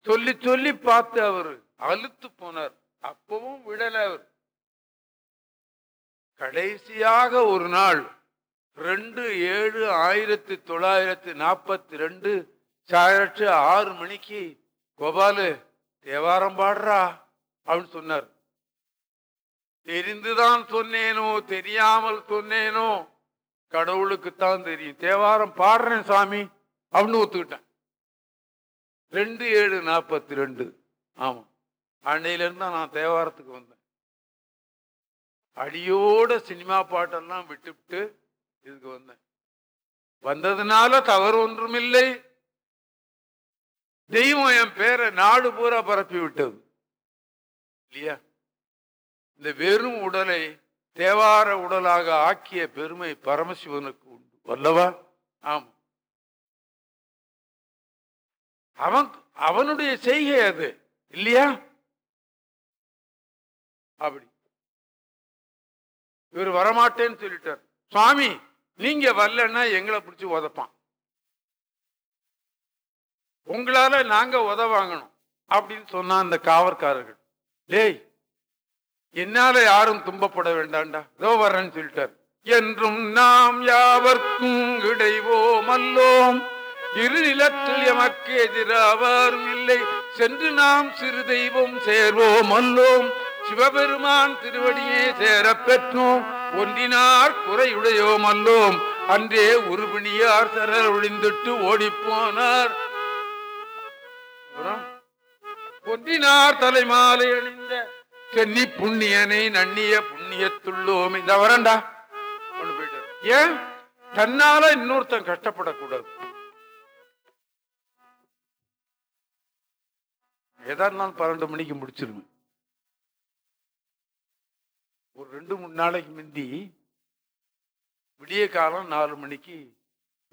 சொல்லி சொல்லி பார்த்து அவரு அழுத்து போனார். அப்பவும் விடல அவர். கடைசியாக ஒரு நாள் ரெண்டு ஏழு ஆயிரத்தி தொள்ளாயிரத்தி நாற்பத்தி ரெண்டு சாயிரத்து ஆறு மணிக்கு கோபாலு தேவாரம் பாடுறா அப்படின்னு சொன்னார். தெரிந்துதான் சொன்னேனோ தெரியாமல் சொன்னேனோ கடவுளுக்குத்தான் தெரியும். தேவாரம் பாடுறேன் சாமி அப்படின்னு ஒத்துக்கிட்டேன். ரெண்டு ஏழு நாற்பத்தி ரெண்டு ஆமா. அன்னையிலிருந்து தான் நான் தேவாரத்துக்கு வந்தேன். அடியோட சினிமா பாட்டெல்லாம் விட்டுவிட்டு இதுக்கு வந்தேன். வந்ததுனால தவறு ஒன்றுமில்லை. தெய்வம் என் பேரை நாடு பூரா பரப்பி விட்டது இல்லையா? இந்த வெறும் உடலை தேவார உடலாக ஆக்கிய பெருமை பரமசிவனுக்கு உண்டு. வல்லவா? ஆம். அவன் அவனுடைய செய்கை அது இல்லையா? அப்படி. இவர் வரமாட்டேன்னு சொல்லிட்டார். சுவாமி நீங்க வரலன்னா எங்களை பிடிச்சி உதப்பான். உங்களால நாங்க உத வாங்கணும். அப்படின்னு சொன்னா அந்த காவற்காரர்கள். டேய் என்னால யாரும் துன்பப்பட வேண்டாம்டா இதோ வர்றேன்னு சொல்லிட்டார். என்றும் நாம் யாவர்க்கும் இடைவோம் அல்லோம். இரு நிலத்தில் எமக்கு எதிராவாரும் இல்லை. சென்று நாம் சிறு தெய்வம் சேர்வோம் அல்லோம். சிவபெருமான் திருவடியே சேர பெற்றோம். ஒன்றினார் குறையுடையோம் அல்லோம். அன்றே உருபிணியார் சரர் ஒளிந்துட்டு ஓடிப்போனார். ஒன்றினார் தலைமாலை அணிந்த சென்னி புண்ணியனை நன்னிய புண்ணியத்துள்ளோம். இந்த வரண்டா. கொண்டு போயிட்டார் ஏன்? தன்னால இன்னொருத்தன் கஷ்டப்படக்கூடாது. எதா இருந்தாலும் பன்னெண்டு மணிக்கு முடிச்சிருவேன் ஒரு ரெண்டு மூணு நாளைக்கு முந்தி விடிய காலம் நாலு மணிக்கு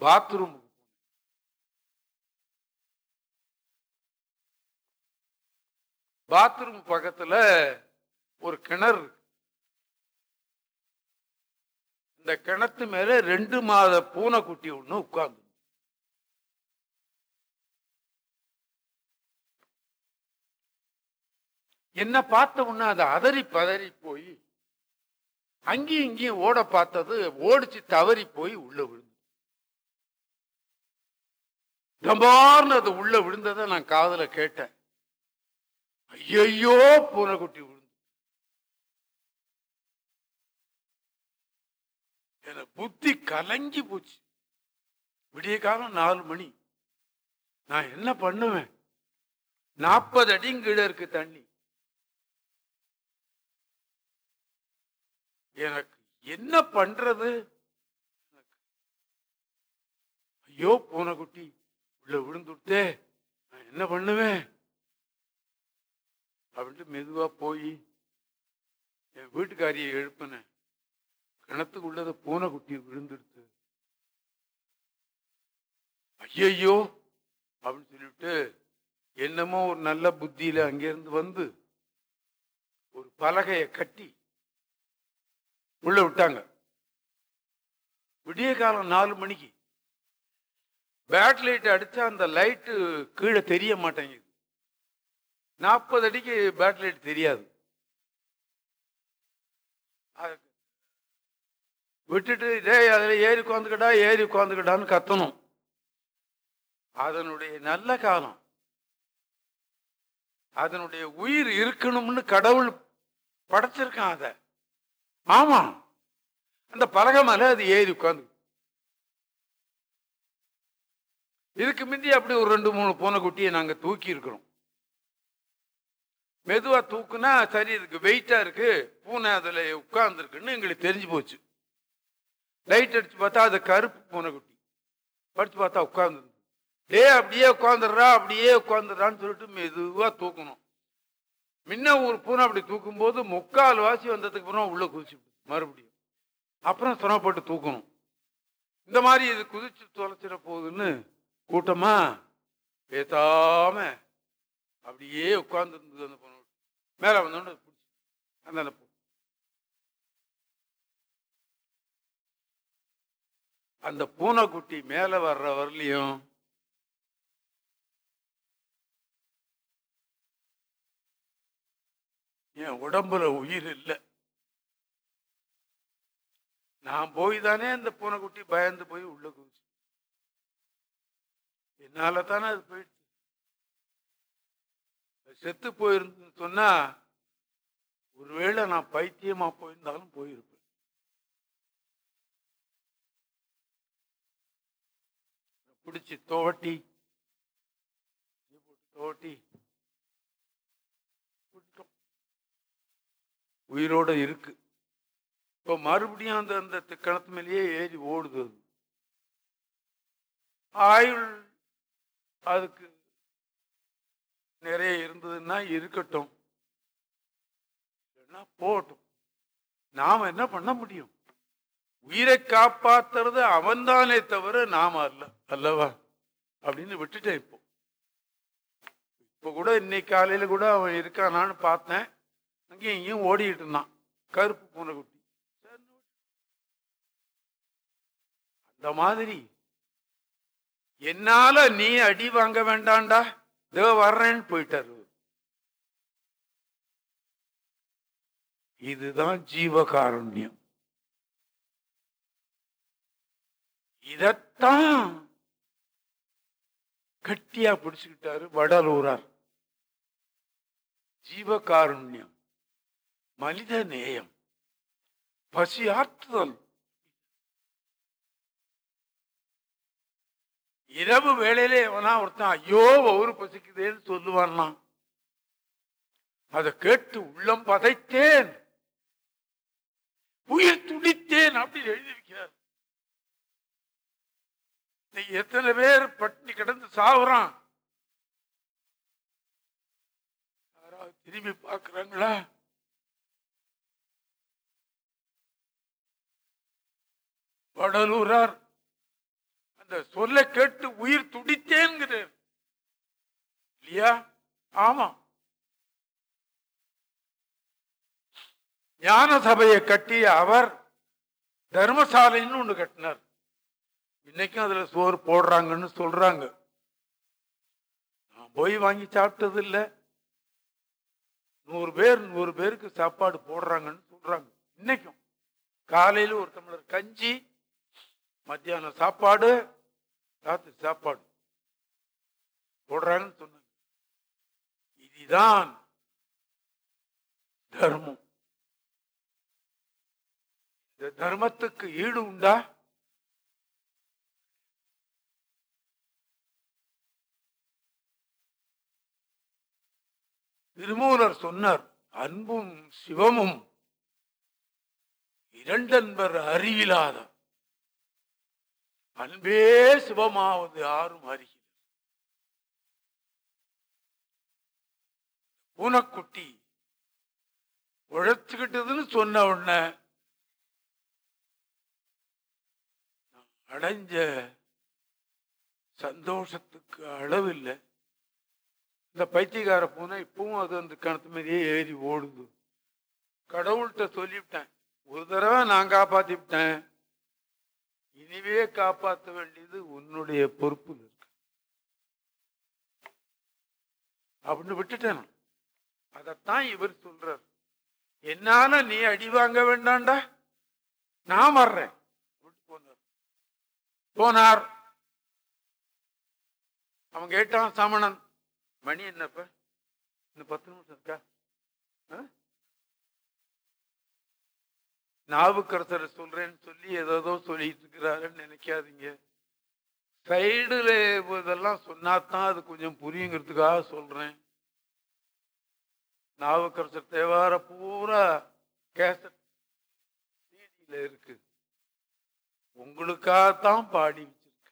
பாத்ரூம் பாத்ரூம் பக்கத்துல ஒரு கிணறு இருக்கு. இந்த கிணத்து மேல ரெண்டு மாத பூனைக்குட்டி ஒண்ணு உட்கார்ந்து. என்ன பார்த்த உடனே அது அதறி பதறி போய் அங்கேயும் இங்கேயும் ஓட பார்த்தது ஓடிச்சு தவறி போய் உள்ள விழுந்து தபார்னு அது உள்ள விழுந்ததை நான் காதல கேட்டேன். ஐயையோ பூனைக்குட்டி விழுந்து. எனக்கு புத்தி கலங்கி போச்சு. விடிய காலம் நாலு மணி. நான் என்ன பண்ணுவேன்? நாற்பது அடி கீழே இருக்கு தண்ணி. எனக்கு என்ன பண்றது? ஐயோ பூனைக்குட்டி உள்ள விழுந்துட்டே நான் என்ன பண்ணுவேன்? அப்படின்ட்டு மெதுவாக போய் என் வீட்டுக்காரியை எழுப்பினேன் கிணத்துக்குள்ளத பூனைக்குட்டி விழுந்துடுத்து. ஐயையோ! அப்படின்னு சொல்லிட்டு என்னமோ ஒரு நல்ல புத்தியில அங்கேருந்து வந்து ஒரு பலகையை கட்டி உள்ள விட்டாங்க. விடிய காலம் நாலு மணிக்கு. பேட் லைட் அடிச்சா அந்த லைட்டு கீழே தெரிய மாட்டேங்குது. நாற்பது அடிக்கு பேட் லைட் தெரியாது. அது விட்டுட்டு டே அதில் ஏறி உட்காந்துக்கிட்டா ஏறி உட்காந்துக்கிட்டான்னு கத்தணும். அதனுடைய நல்ல காலம். அதனுடைய உயிர் இருக்கணும்னு கடவுள் படைச்சிருக்கான் அதை. ஆமா. அந்த பலகை மேலே அது ஏறி உட்காந்து. இதுக்கு முந்தி அப்படி ஒரு ரெண்டு மூணு பூனைக்குட்டியை நாங்கள் தூக்கி இருக்கிறோம் மெதுவா தூக்குனா சரி இதுக்கு வெயிட்டா இருக்கு. பூனை அதுல உட்கார்ந்துருக்குன்னு எங்களுக்கு தெரிஞ்சு போச்சு. லைட் அடிச்சு பார்த்தா அது கருப்பு பூனைக்குட்டி படிச்சு பார்த்தா உட்காந்துருந்து டே அப்படியே உட்காந்துடுறா அப்படியே உட்காந்துடுறான்னு சொல்லிட்டு மெதுவா தூக்கணும். முன்ன ஒரு பூனை அப்படி தூக்கும்போது முக்கால் வாசி வந்ததுக்கு அப்புறம் உள்ள குதிச்சு மறுபடியும். அப்புறம் சிரமப்பட்டு தூக்கணும். இந்த மாதிரி இது குதிச்சு தொலைச்சிட போகுதுன்னு கூட்டமா பேசாம அப்படியே உட்காந்துருந்தது அந்த பொண்ணு மேல வந்தோன்னு பிடிச்சி. அந்த அந்த பூ- அந்த பூனைக்குட்டி மேல வர்ற வரலையும் என் உடம்புல உயிர் இல்லை. நான் போய் தானே அந்த பூனைக்குட்டி பயந்து போய் உள்ள குதிச்சு என்னால தானே அது போயிடுச்சு. செத்து போயிருந்துன்னு சொன்னால் ஒருவேளை நான் பைத்தியமாக போயிருந்தாலும் போயிருப்பேன். பிடிச்சி தோட்டி தோட்டி உயிரோட இருக்கு. இப்போ மறுபடியும் அந்த அந்த தி- கிணத்து மேலேயே ஏறி ஓடுது. ஆயுள் அதுக்கு நிறைய இருந்ததுன்னா இருக்கட்டும். இல்லைன்னா போகட்டும். நாம என்ன பண்ண முடியும்? உயிரை காப்பாத்துறது அவன்தானே தவிர நாம அல்ல அல்லவா? அப்படின்னு விட்டுட்டேன் இப்போ. இப்போ கூட இன்னைக்கு காலையில கூட அவன் இருக்கானான்னு பார்த்தேன். அங்கேயும் இங்கேயும் ஓடிக்கிட்டு இருந்தான். கருப்பு பூனைக்குட்டி குட்டி. அந்த மாதிரி என்னால நீ அடி வாங்க வேண்டாம்டா இதோ வர்றேன்னு போயிட்டாரு இதுதான் ஜீவகாருண்யம் இதத்தான் கட்டியா பிடிச்சுக்கிட்டாரு வடலூரார் ஜீவகாருண்யம் மனித நேயம் பசி ஆற்றுதல் இரவு வேளையிலே எவனா ஒருத்தன் ஐயோ ஒவ்வொரு பசிக்குதேன்னு சொல்லுவான்னா? அதை கேட்டு உள்ளம் பதைத்தேன். உயிர் துடித்தேன் அப்படின்னு எழுதி வைக்கிறார் எத்தனை பேர் பட்டினி கிடந்து சாகுறான் யாராவது திரும்பி பார்க்கிறாங்களா? வடலூரார் இந்த சொல்ல கேட்டு உயிர் துடித்தேங்கிறார் இல்லையா? ஆமா. ஞான சபையை கட்டிய அவர் தர்மசாலைன்னு ஒண்ணு கட்டினார். இன்னைக்கும் அதுல சோறு போடுறாங்கன்னு சொல்றாங்க. நான் போய் வாங்கி சாப்பிட்டது இல்ல. நூறு பேர் நூறு பேருக்கு சாப்பாடு போடுறாங்கன்னு சொல்றாங்க. இன்னைக்கும் காலையில ஒரு டம்ளர் கஞ்சி மத்தியானம் சாப்பாடு ராத்திரி சாப்பாடு போடுறாங்கன்னு சொன்னாங்க. இதுதான் தர்மம். இந்த தர்மத்துக்கு ஈடு உண்டா? திருமூலர் சொன்னார் அன்பும் சிவமும் இரண்டன்பர் அறிவிலாதான் அன்பே சுபமாவது ஆறும் அறிகிறது பூனைக்குட்டி உழைச்சுக்கிட்டதுன்னு சொன்ன உடனே அடைஞ்ச சந்தோஷத்துக்கு அளவு இல்லை இந்த பைத்தியக்கார பூனை இப்பவும் அது அந்த கணத்து மாதிரியே ஏறி ஓடுது. கடவுள்கிட்ட சொல்லிவிட்டேன். ஒரு தடவை நான் காப்பாத்திவிட்டேன். இனிவே காப்பாற்ற வேண்டியது உன்னுடைய பொறுப்பு இருக்கு. அப்படின்னு விட்டுட்டேன் அதைத்தான் இவர் சொல்றார். என்னால நீ அடி வாங்க வேண்டாண்டா நான் வர்றேன். போனார். போனார். அவன் கேட்டான் சமணன் மணி என்னப்ப? இன்னும் பத்து நிமிஷம் இருக்கா? ஆ? நாவுக்கரசரை சொல்றேன்னு சொல்லி ஏதோ சொல்லிட்டு இருக்கிறாருன்னு நினைக்காதீங்க. சைடுல இதெல்லாம் சொன்னாதான் அது கொஞ்சம் புரியுங்கிறதுக்காக சொல்றேன். நாவுக்கரசர் தேவார பூரா கேசட் சிடியில இருக்கு. உங்களுக்காகத்தான் பாடி வச்சிருக்கு.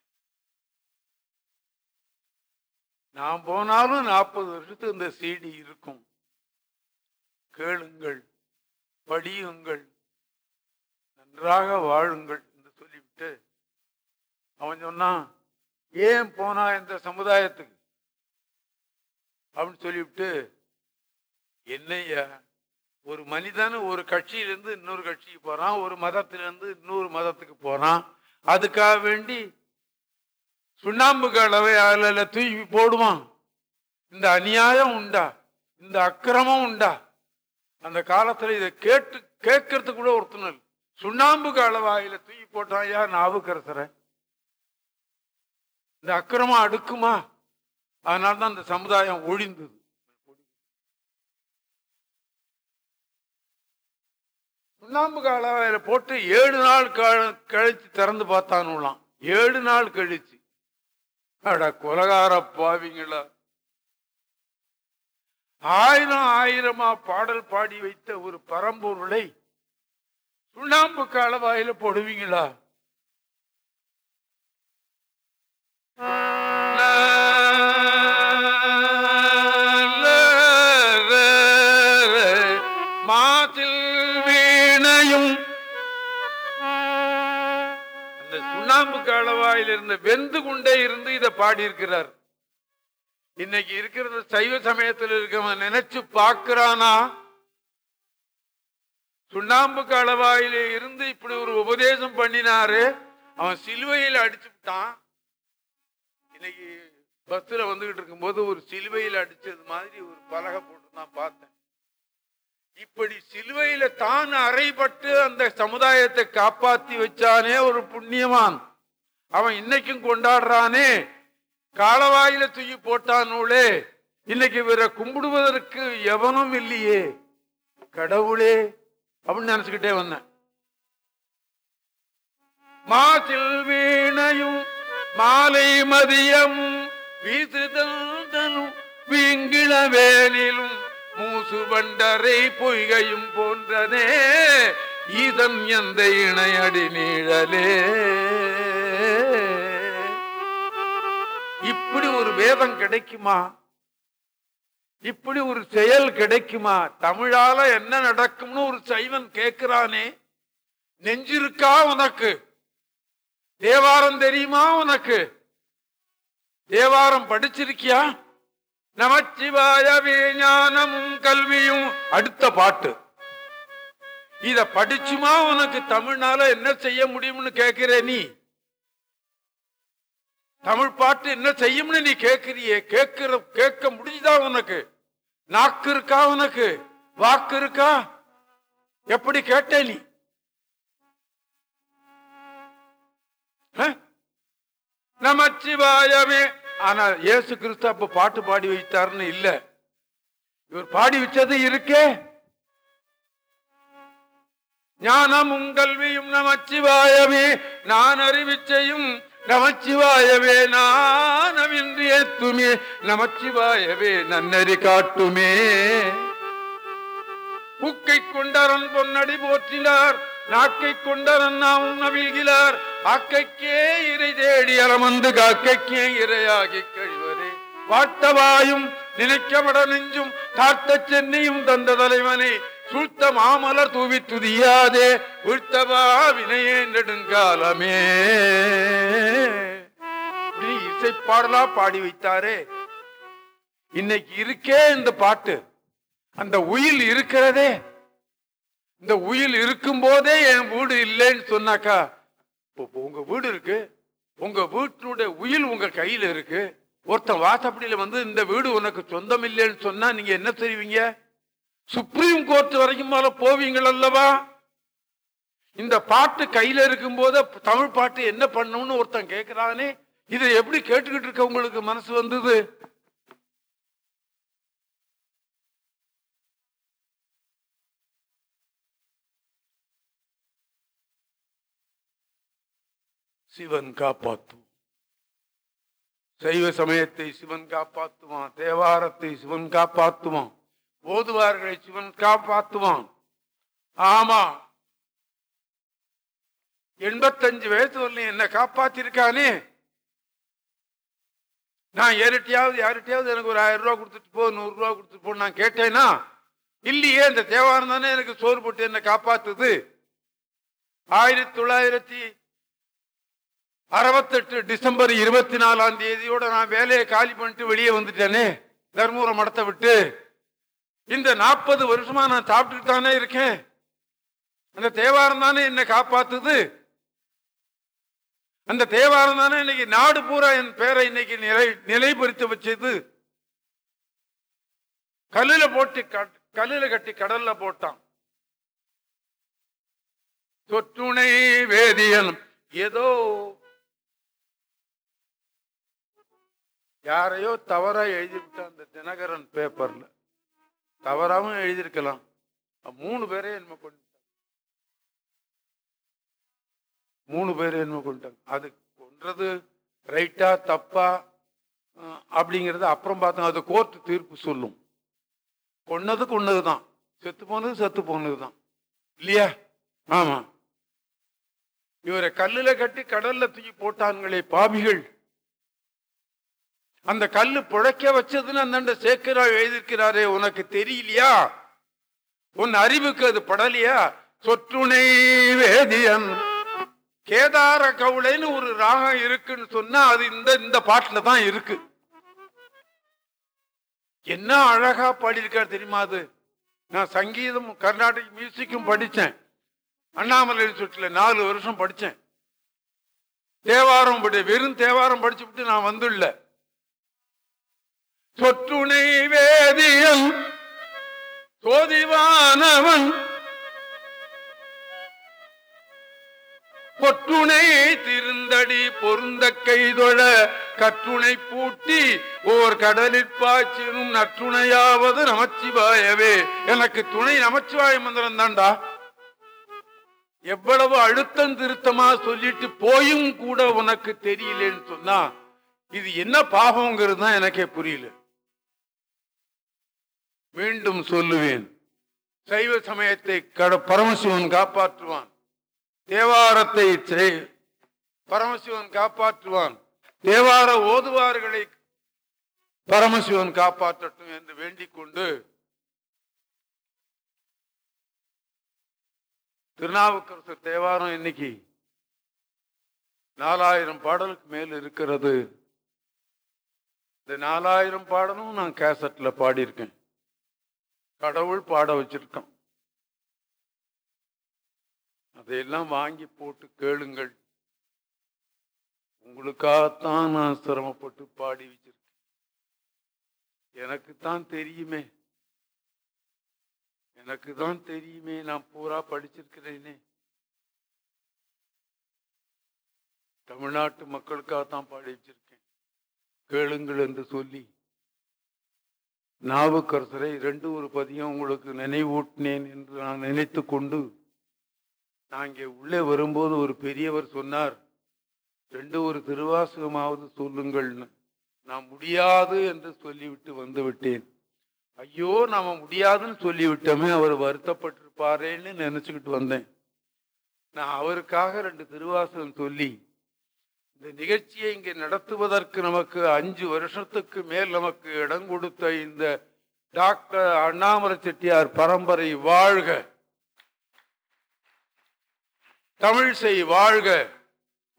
நான் போனாலும் நாற்பது வருஷத்துக்கு இந்த சீடி இருக்கும். கேளுங்கள் படியுங்கள். நன்றாக வாழுங்கள் என்று சொல்லிவிட்டு அவன் சொன்னான் ஏன் போனா இந்த சமுதாயத்துக்கு? அப்படின்னு சொல்லிவிட்டு என்னய்யா ஒரு மனிதன் ஒரு கட்சியிலிருந்து இன்னொரு கட்சிக்கு போறான் ஒரு மதத்திலிருந்து இன்னொரு மதத்துக்கு போறான். அதுக்காக வேண்டி சுண்ணாம்பு கலவை அதில் தூக்கி போடுவான். இந்த அநியாயம் உண்டா? இந்த அக்கிரமம் உண்டா? அந்த காலத்துல இதை கேட்டு கேட்கறதுக்கு கூட ஒருத்தனர் சுண்ணாம்பு கலவாயில தூக்கி போட்டான் ஐயா நாவுக்கரசரை இந்த அக்கிரமம் அடுக்குமா? அதனால தான் அந்த சமுதாயம் ஒழிந்தது. சுண்ணாம்பு காலவாயில போட்டு ஏழு நாள் கழிச்சு திறந்து பார்த்தானுலாம் ஏழு நாள் கழிச்சு. அட கொலகார பாவிங்களா. ஆயிரம் ஆயிரமா பாடல் பாடி வைத்த ஒரு பரம்பொருளை சுண்ணாம்பு காலவாயில போடுவீங்களா? மாத்தில் வீணையும். அந்த சுண்ணாம்பு காலவாயில் இருந்த வெந்து கொண்டே இருந்து இதை பாடியிருக்கிறார். இன்னைக்கு இருக்கிறது சைவ சமயத்தில் இருக்கவன் நினைச்சு பார்க்கிறானா? சுண்ணாம்பு காலவாயிலே இருந்து இப்படி ஒரு உபதேசம் பண்ணினாரு. அவன் சிலுவையில் அடிச்சுட்டான். இன்னைக்கு பஸ்ல வந்துகிட்டு இருக்கும்போது ஒரு சிலுவையில் அடிச்சது மாதிரி ஒரு பலகை போட்டு நான் பார்த்தேன். இப்படி சிலுவையில தான் அறைபட்டு அந்த சமுதாயத்தை காப்பாத்தி வச்சானே ஒரு புண்ணியவான். அவன் இன்னைக்கும் கொண்டாடுறானே. காலவாயில தூக்கி போட்டானோளே. இன்னைக்கு இவரை கும்பிடுவதற்கு எவனும் இல்லையே. கடவுளே. அப்படின்னு நினைச்சுக்கிட்டே வந்தேன். மாசில் வீணையும் மாலை மதியமும் வீசுதலும் வீங்கிள வேலிலும் மூசு வண்டரை பொய்கையும் போன்றதே இதன் எந்த இணையடி நீழலே. இப்படி ஒரு வேதம் கிடைக்குமா? இப்படி ஒரு செயல் கிடைக்குமா? தமிழால என்ன நடக்கும்னு ஒரு சைவன் கேட்கிறானே நெஞ்சிருக்கா உனக்கு? தேவாரம் தெரியுமா உனக்கு? தேவாரம் படிச்சிருக்கியா? நமச்சிவாயவே ஞானமும் கல்வியும். அடுத்த பாட்டு. இத படிச்சுமா உனக்கு? தமிழ்னால என்ன செய்ய முடியும்னு கேட்கிற நீ? தமிழ் பாட்டு என்ன செய்யும்னு நீ கேட்கிறியே கேட்கிற கேட்க முடியுதா உனக்கு? நாக்கு இருக்கா உனக்கு? வாக்கு இருக்கா? எப்படி கேட்ட நீ? நமச்சிவாயமே ஆனா இயேசு கிறிஸ்து அப்ப பாட்டு பாடி வைத்தாருன்னு இல்ல. இவர் பாடி வச்சது இருக்கே. ஞானமும் கல்வியும் நமச்சிவாயமே நான் அறிவிச்சையும் நமச்சிவாயவே நானமின்றி ஏத்துமே நமச்சிவாயவே நன்னறி காட்டுமே. புக்கை கொண்டரன் பொன்னடி போற்றினார் நாக்கை கொண்டரன் நாமும் நவிழ்கிறார் ஆக்கைக்கே இறை தேடி அறமந்து காக்கைக்கே இரையாகி கழிவரே வாட்டவாயும் நினைக்கப்பட நெஞ்சும் காத்த சென்னையும் தந்த தலைவனே. சுழ்த்த மாமலர் தூவி துதியாதே உழ்த்தவா வினையே நெடுங்காலமே இப்படி இசை பாடலா பாடி வைத்தாரே. இன்னைக்கு இருக்கே இந்த பாட்டு. அந்த உயில் இருக்கிறதே. இந்த உயில் இருக்கும் போதே என் வீடு இல்லைன்னு சொன்னாக்கா இப்போ உங்க வீடு இருக்கு. உங்க வீட்டினுடைய உயில் உங்க கையில இருக்கு. ஒருத்தன் வாசப்படியில வந்து இந்த வீடு உனக்கு சொந்தம் இல்லைன்னு சொன்னா நீங்க என்ன செய்வீங்க? சுப்ரீம் கோர்ட் வரைக்கும் மேல போவீங்கள் அல்லவா? இந்த பாட்டு கையில இருக்கும் போது தமிழ் பாட்டு என்ன பண்ணணும்னு ஒருத்தன் கேட்கிறானே இதை எப்படி கேட்டுக்கிட்டு இருக்க உங்களுக்கு மனசு வந்தது? சிவன் காப்பாத்து. சைவ சமயத்தை சிவன் காப்பாத்துவான் தேவாரத்தை சிவன் காப்பாத்துவான். ஓதுவார்களை சிவன் காப்பாற்றுவான். ஆமா. எண்பத்தஞ்சு வயசு வரலையும் என்ன காப்பாத்திருக்கானே? நான் யார்கிட்டயாவது யார்கிட்டயாவது எனக்கு ஒரு ஆயிரம் ரூபா கொடுத்துட்டு போ நூறு ரூபா கொடுத்துட்டு போ நான் கேட்டேன்னா இல்லையே இந்த தேவாரம் தானே எனக்கு சோறு போட்டு என்ன காப்பாத்துது. ஆயிரத்தி தொள்ளாயிரத்தி அறுபத்தெட்டு டிசம்பர் இருபத்தி நாலாம் தேதியோட நான் வேலையை காலி பண்ணிட்டு வெளியே வந்துட்டேனே தர்மபுரம் மடத்தை விட்டு. இந்த நாற்பது வருஷமா நான் சாப்பிட்டுட்டு தானே இருக்கேன். அந்த தேவாரம் தானே என்னை காப்பாத்துது. அந்த தேவாரம் தானே இன்னைக்கு நாடு பூரா என் பேரை இன்னைக்கு நிலை நிலைப்படுத்தி வச்சது. கல்லுல போட்டு கட்- கல்லுல கட்டி கடல்ல போட்டான். தொற்றுணை வேதியன் ஏதோ யாரையோ தவறா எழுதிவிட்டான் அந்த தினகரன் பேப்பர்ல தவறாகவும் எழுதியிருக்கலாம். மூணு பேரே என்ன கொண்டு மூணு பேர் என்ன கொண்டாங்க அது கொன்றது ரைட்டா தப்பா அப்படிங்கிறது அப்புறம் பார்த்தோம் அது கோர்ட் தீர்ப்பு சொல்லும். கொன்னது கொன்னது தான் செத்து போனது செத்து போனது தான் இல்லையா? ஆமா. இவரை கல்லில் கட்டி கடல்ல தூக்கி போட்டான்களே பாவிகள். அந்த கல்லு புழைக்க வச்சதுன்னு அந்த சேக்கரா எழுதியிருக்கிறாரே உனக்கு தெரியலையா? உன் அறிவுக்கு அது படலையா? சொற்றுணை வேதியன். கேதார கவுளைன்னு ஒரு ராகம் இருக்குன்னு சொன்னா அது இந்த இந்த பாட்டுல தான் இருக்கு. என்ன அழகா பாடியிருக்கார் தெரியுமா அது? நான் சங்கீதம் கர்நாடக மியூசிக்கும் படித்தேன் அண்ணாமலை சுற்றுல நாலு வருஷம் படித்தேன் தேவாரம் படி வெறும் தேவாரம் படிச்சு நான் வந்துள்ள தொற்றுணை வேதியன் தோதிவானவன் பொற்றுணை திருந்தடி பொருந்த கைதொழ கற்றுணை பூட்டி ஓர் கடலில் பாய்ச்சினும் நற்றுணையாவது நமச்சிவாயவே. எனக்கு துணை நமச்சிவாய மந்திரம் தான்டா எவ்வளவு அழுத்தம் திருத்தமா சொல்லிட்டு போயும் கூட உனக்கு தெரியலன்னு சொன்னா இது என்ன பாவங்கிறது தான் எனக்கே புரியல. மீண்டும் சொல்லுவேன். சைவ சமயத்தை கட பரமசிவன் காப்பாற்றுவான். தேவாரத்தை செய்- பரமசிவன் காப்பாற்றுவான். தேவார ஓதுவார்களை பரமசிவன் காப்பாற்றட்டும் என்று வேண்டிக் கொண்டு திருநாவுக்கரசர் தேவாரம் இன்னைக்கு நாலாயிரம் பாடலுக்கு மேல் இருக்கிறது. இந்த நாலாயிரம் பாடலும் நான் கேசட்ல பாடியிருக்கேன். கடவுள் பாட வச்சிருக்கான் அதையெல்லாம் வாங்கி போட்டு கேளுங்கள். உங்களுக்காகத்தான் நான் சிரமப்பட்டு பாடி வச்சிருக்கேன். எனக்கு தான் தெரியுமே. எனக்கு தான் தெரியுமே நான் பூரா படிச்சிருக்கிறேனே. தமிழ்நாட்டு மக்களுக்காகத்தான் பாடி வச்சிருக்கேன். கேளுங்கள் என்று சொல்லி நாவுக்கரசரை ரெண்டு ஒரு பதியம் உங்களுக்கு நினைவூட்டினேன் என்று நான் நினைத்து கொண்டு நான் இங்கே உள்ளே வரும்போது ஒரு பெரியவர் சொன்னார் ரெண்டு ஒரு திருவாசகமாவது சொல்லுங்கள்னு நான் முடியாது என்று சொல்லிவிட்டு வந்து விட்டேன். ஐயோ நாம முடியாதுன்னு சொல்லிவிட்டோமே அவர் வருத்தப்பட்டிருப்பாரேன்னு நினச்சிக்கிட்டு வந்தேன். நான் அவருக்காக ரெண்டு திருவாசகம் சொல்லி இந்த நிகழ்ச்சியை இங்கே நடத்துவதற்கு நமக்கு அஞ்சு வருஷத்துக்கு மேல் நமக்கு இடம் கொடுத்த இந்த டாக்டர் அண்ணாமலை செட்டியார் பரம்பரை வாழ்க. தமிழிசை வாழ்க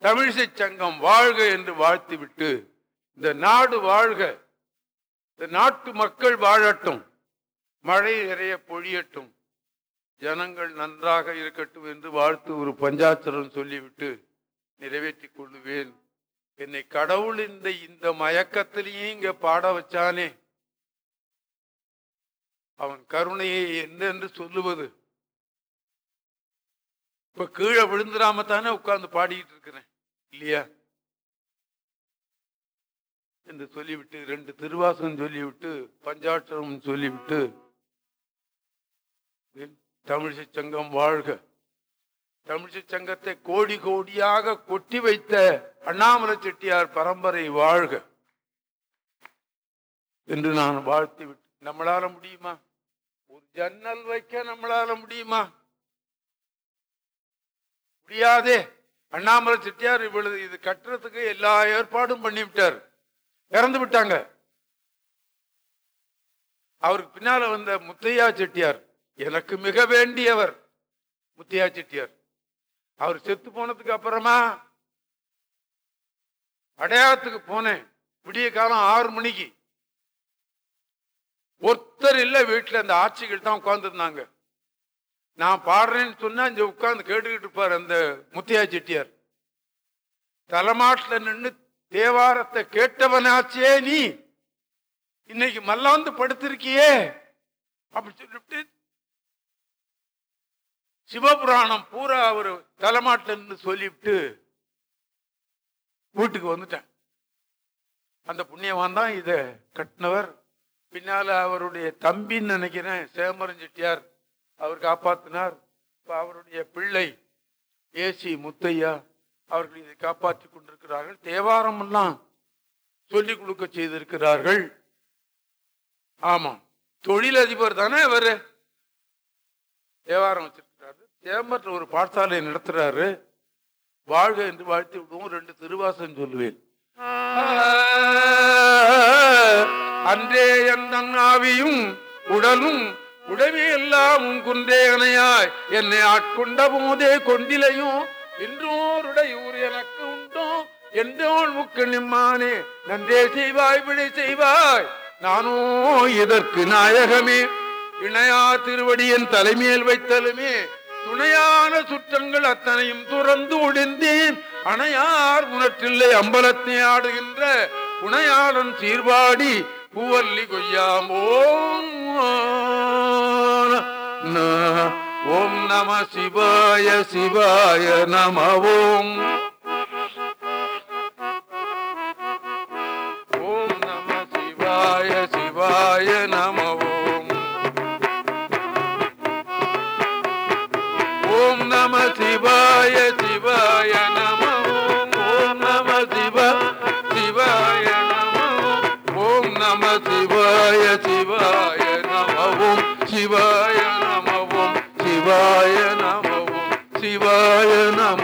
தமிழிசை சங்கம் வாழ்க என்று வாழ்த்துவிட்டு இந்த நாடு வாழ்க இந்த நாட்டு மக்கள் வாழட்டும் மழை நிறைய பொழியட்டும் ஜனங்கள் நன்றாக இருக்கட்டும் என்று வாழ்த்து ஒரு பஞ்சாச்சரம் சொல்லிவிட்டு நிறைவேற்றிக் கொள்ளுவேன் என்னை கடவுள் இந்த இந்த மயக்கத்திலேயே இங்க பாட வச்சானே. அவன் கருணையை என்னென்று சொல்லுவது? இப்ப கீழே விழுந்துடாம தானே உட்கார்ந்து பாடிக்கிட்டு இருக்கிறேன். இல்லையா? என்று சொல்லிவிட்டு ரெண்டு திருவாசகம் சொல்லிவிட்டு பஞ்சாட்சரம் சொல்லிவிட்டு தமிழிசை சங்கம் வாழ்க. தமிழ்ச்சி சங்கத்தை கோடி கோடியாக கொட்டி வைத்த அண்ணாமலை செட்டியார் பரம்பரை வாழ்க என்று நான் வாழ்த்தி விட்டு நம்மளால முடியுமா? ஒரு ஜன்னல் வைக்க நம்மளால முடியுமா? முடியாதே. அண்ணாமலை செட்டியார் இவ்வளவு இது கட்டுறதுக்கு எல்லா ஏற்பாடும் பண்ணி விட்டார் இறந்து விட்டாங்க. அவருக்கு பின்னால வந்த முத்தையா செட்டியார் எனக்கு மிக வேண்டியவர் முத்தையா செட்டியார். அவர் செத்து போனதுக்கு அப்புறமா அடையாளத்துக்கு போனேன். விடிய காலம் ஆறு மணிக்கு. ஒருத்தர் இல்ல வீட்டுல அந்த ஆட்சிகள் தான் உட்கார்ந்துருந்தாங்க. நான் பாடுறேன்னு சொன்னா இங்க உட்கார்ந்து கேட்டுக்கிட்டு இருப்பார் அந்த முத்தியா செட்டியார். தலைமாட்டுல நின்று தேவாரத்தை கேட்டவனாச்சே நீ. இன்னைக்கு மல்லாந்து படுத்திருக்கியே. அப்படி சொல்லிட்டு சிவபுராணம் பூரா அவர் தலைமாட்டன்னு சொல்லிவிட்டு வீட்டுக்கு வந்துட்டேன் அந்த புண்ணியவான் தான் இதை கட்டினவர். பின்னால் அவருடைய தம்பின்னு நினைக்கிறேன் சேமரஞ்செட்டியார் அவர் காப்பாற்றினார் இப்போ அவருடைய பிள்ளை ஏசி முத்தையா அவர்கள் இதை காப்பாற்றி கொண்டிருக்கிறார்கள். தேவாரம் எல்லாம் சொல்லிக் கொடுக்க செய்திருக்கிறார்கள். ஆமாம். தொழிலதிபர் தானே அவர்? தேவாரம் வச்சிருக்க தேம்பற்ற ஒரு பாடசாலை நடத்துறாரு. வாழ்க என்று வாழ்த்து விடுவோம். ரெண்டு திருவாசன் சொல்லுவேன். அன்றே என் ஆவியும் உடலும் உடவே எல்லாம் குன்றே அணையாய். என்னை ஆட்கொண்ட போதே கொண்டிலையும் இன்றோருடையூர் எனக்கு உண்டோ? என்றோள் முக்கு நிம்மானே நன்றே செய்வாய் விடை செய்வாய். நானோ இதற்கு நாயகமே. இணையா திருவடியின் தலைமையில் வைத்தலுமே. துணையான சுற்றங்கள் அத்தனையும் துறந்து ஒடிந்தேன். அணையார் உணற்றில்லை அம்பலத்தை ஆடுகின்ற புனையாளன் சீர்வாடி பூவல்லி கொய்யாமோ ஓம் நம சிவாய சிவாய நம ஓம் नम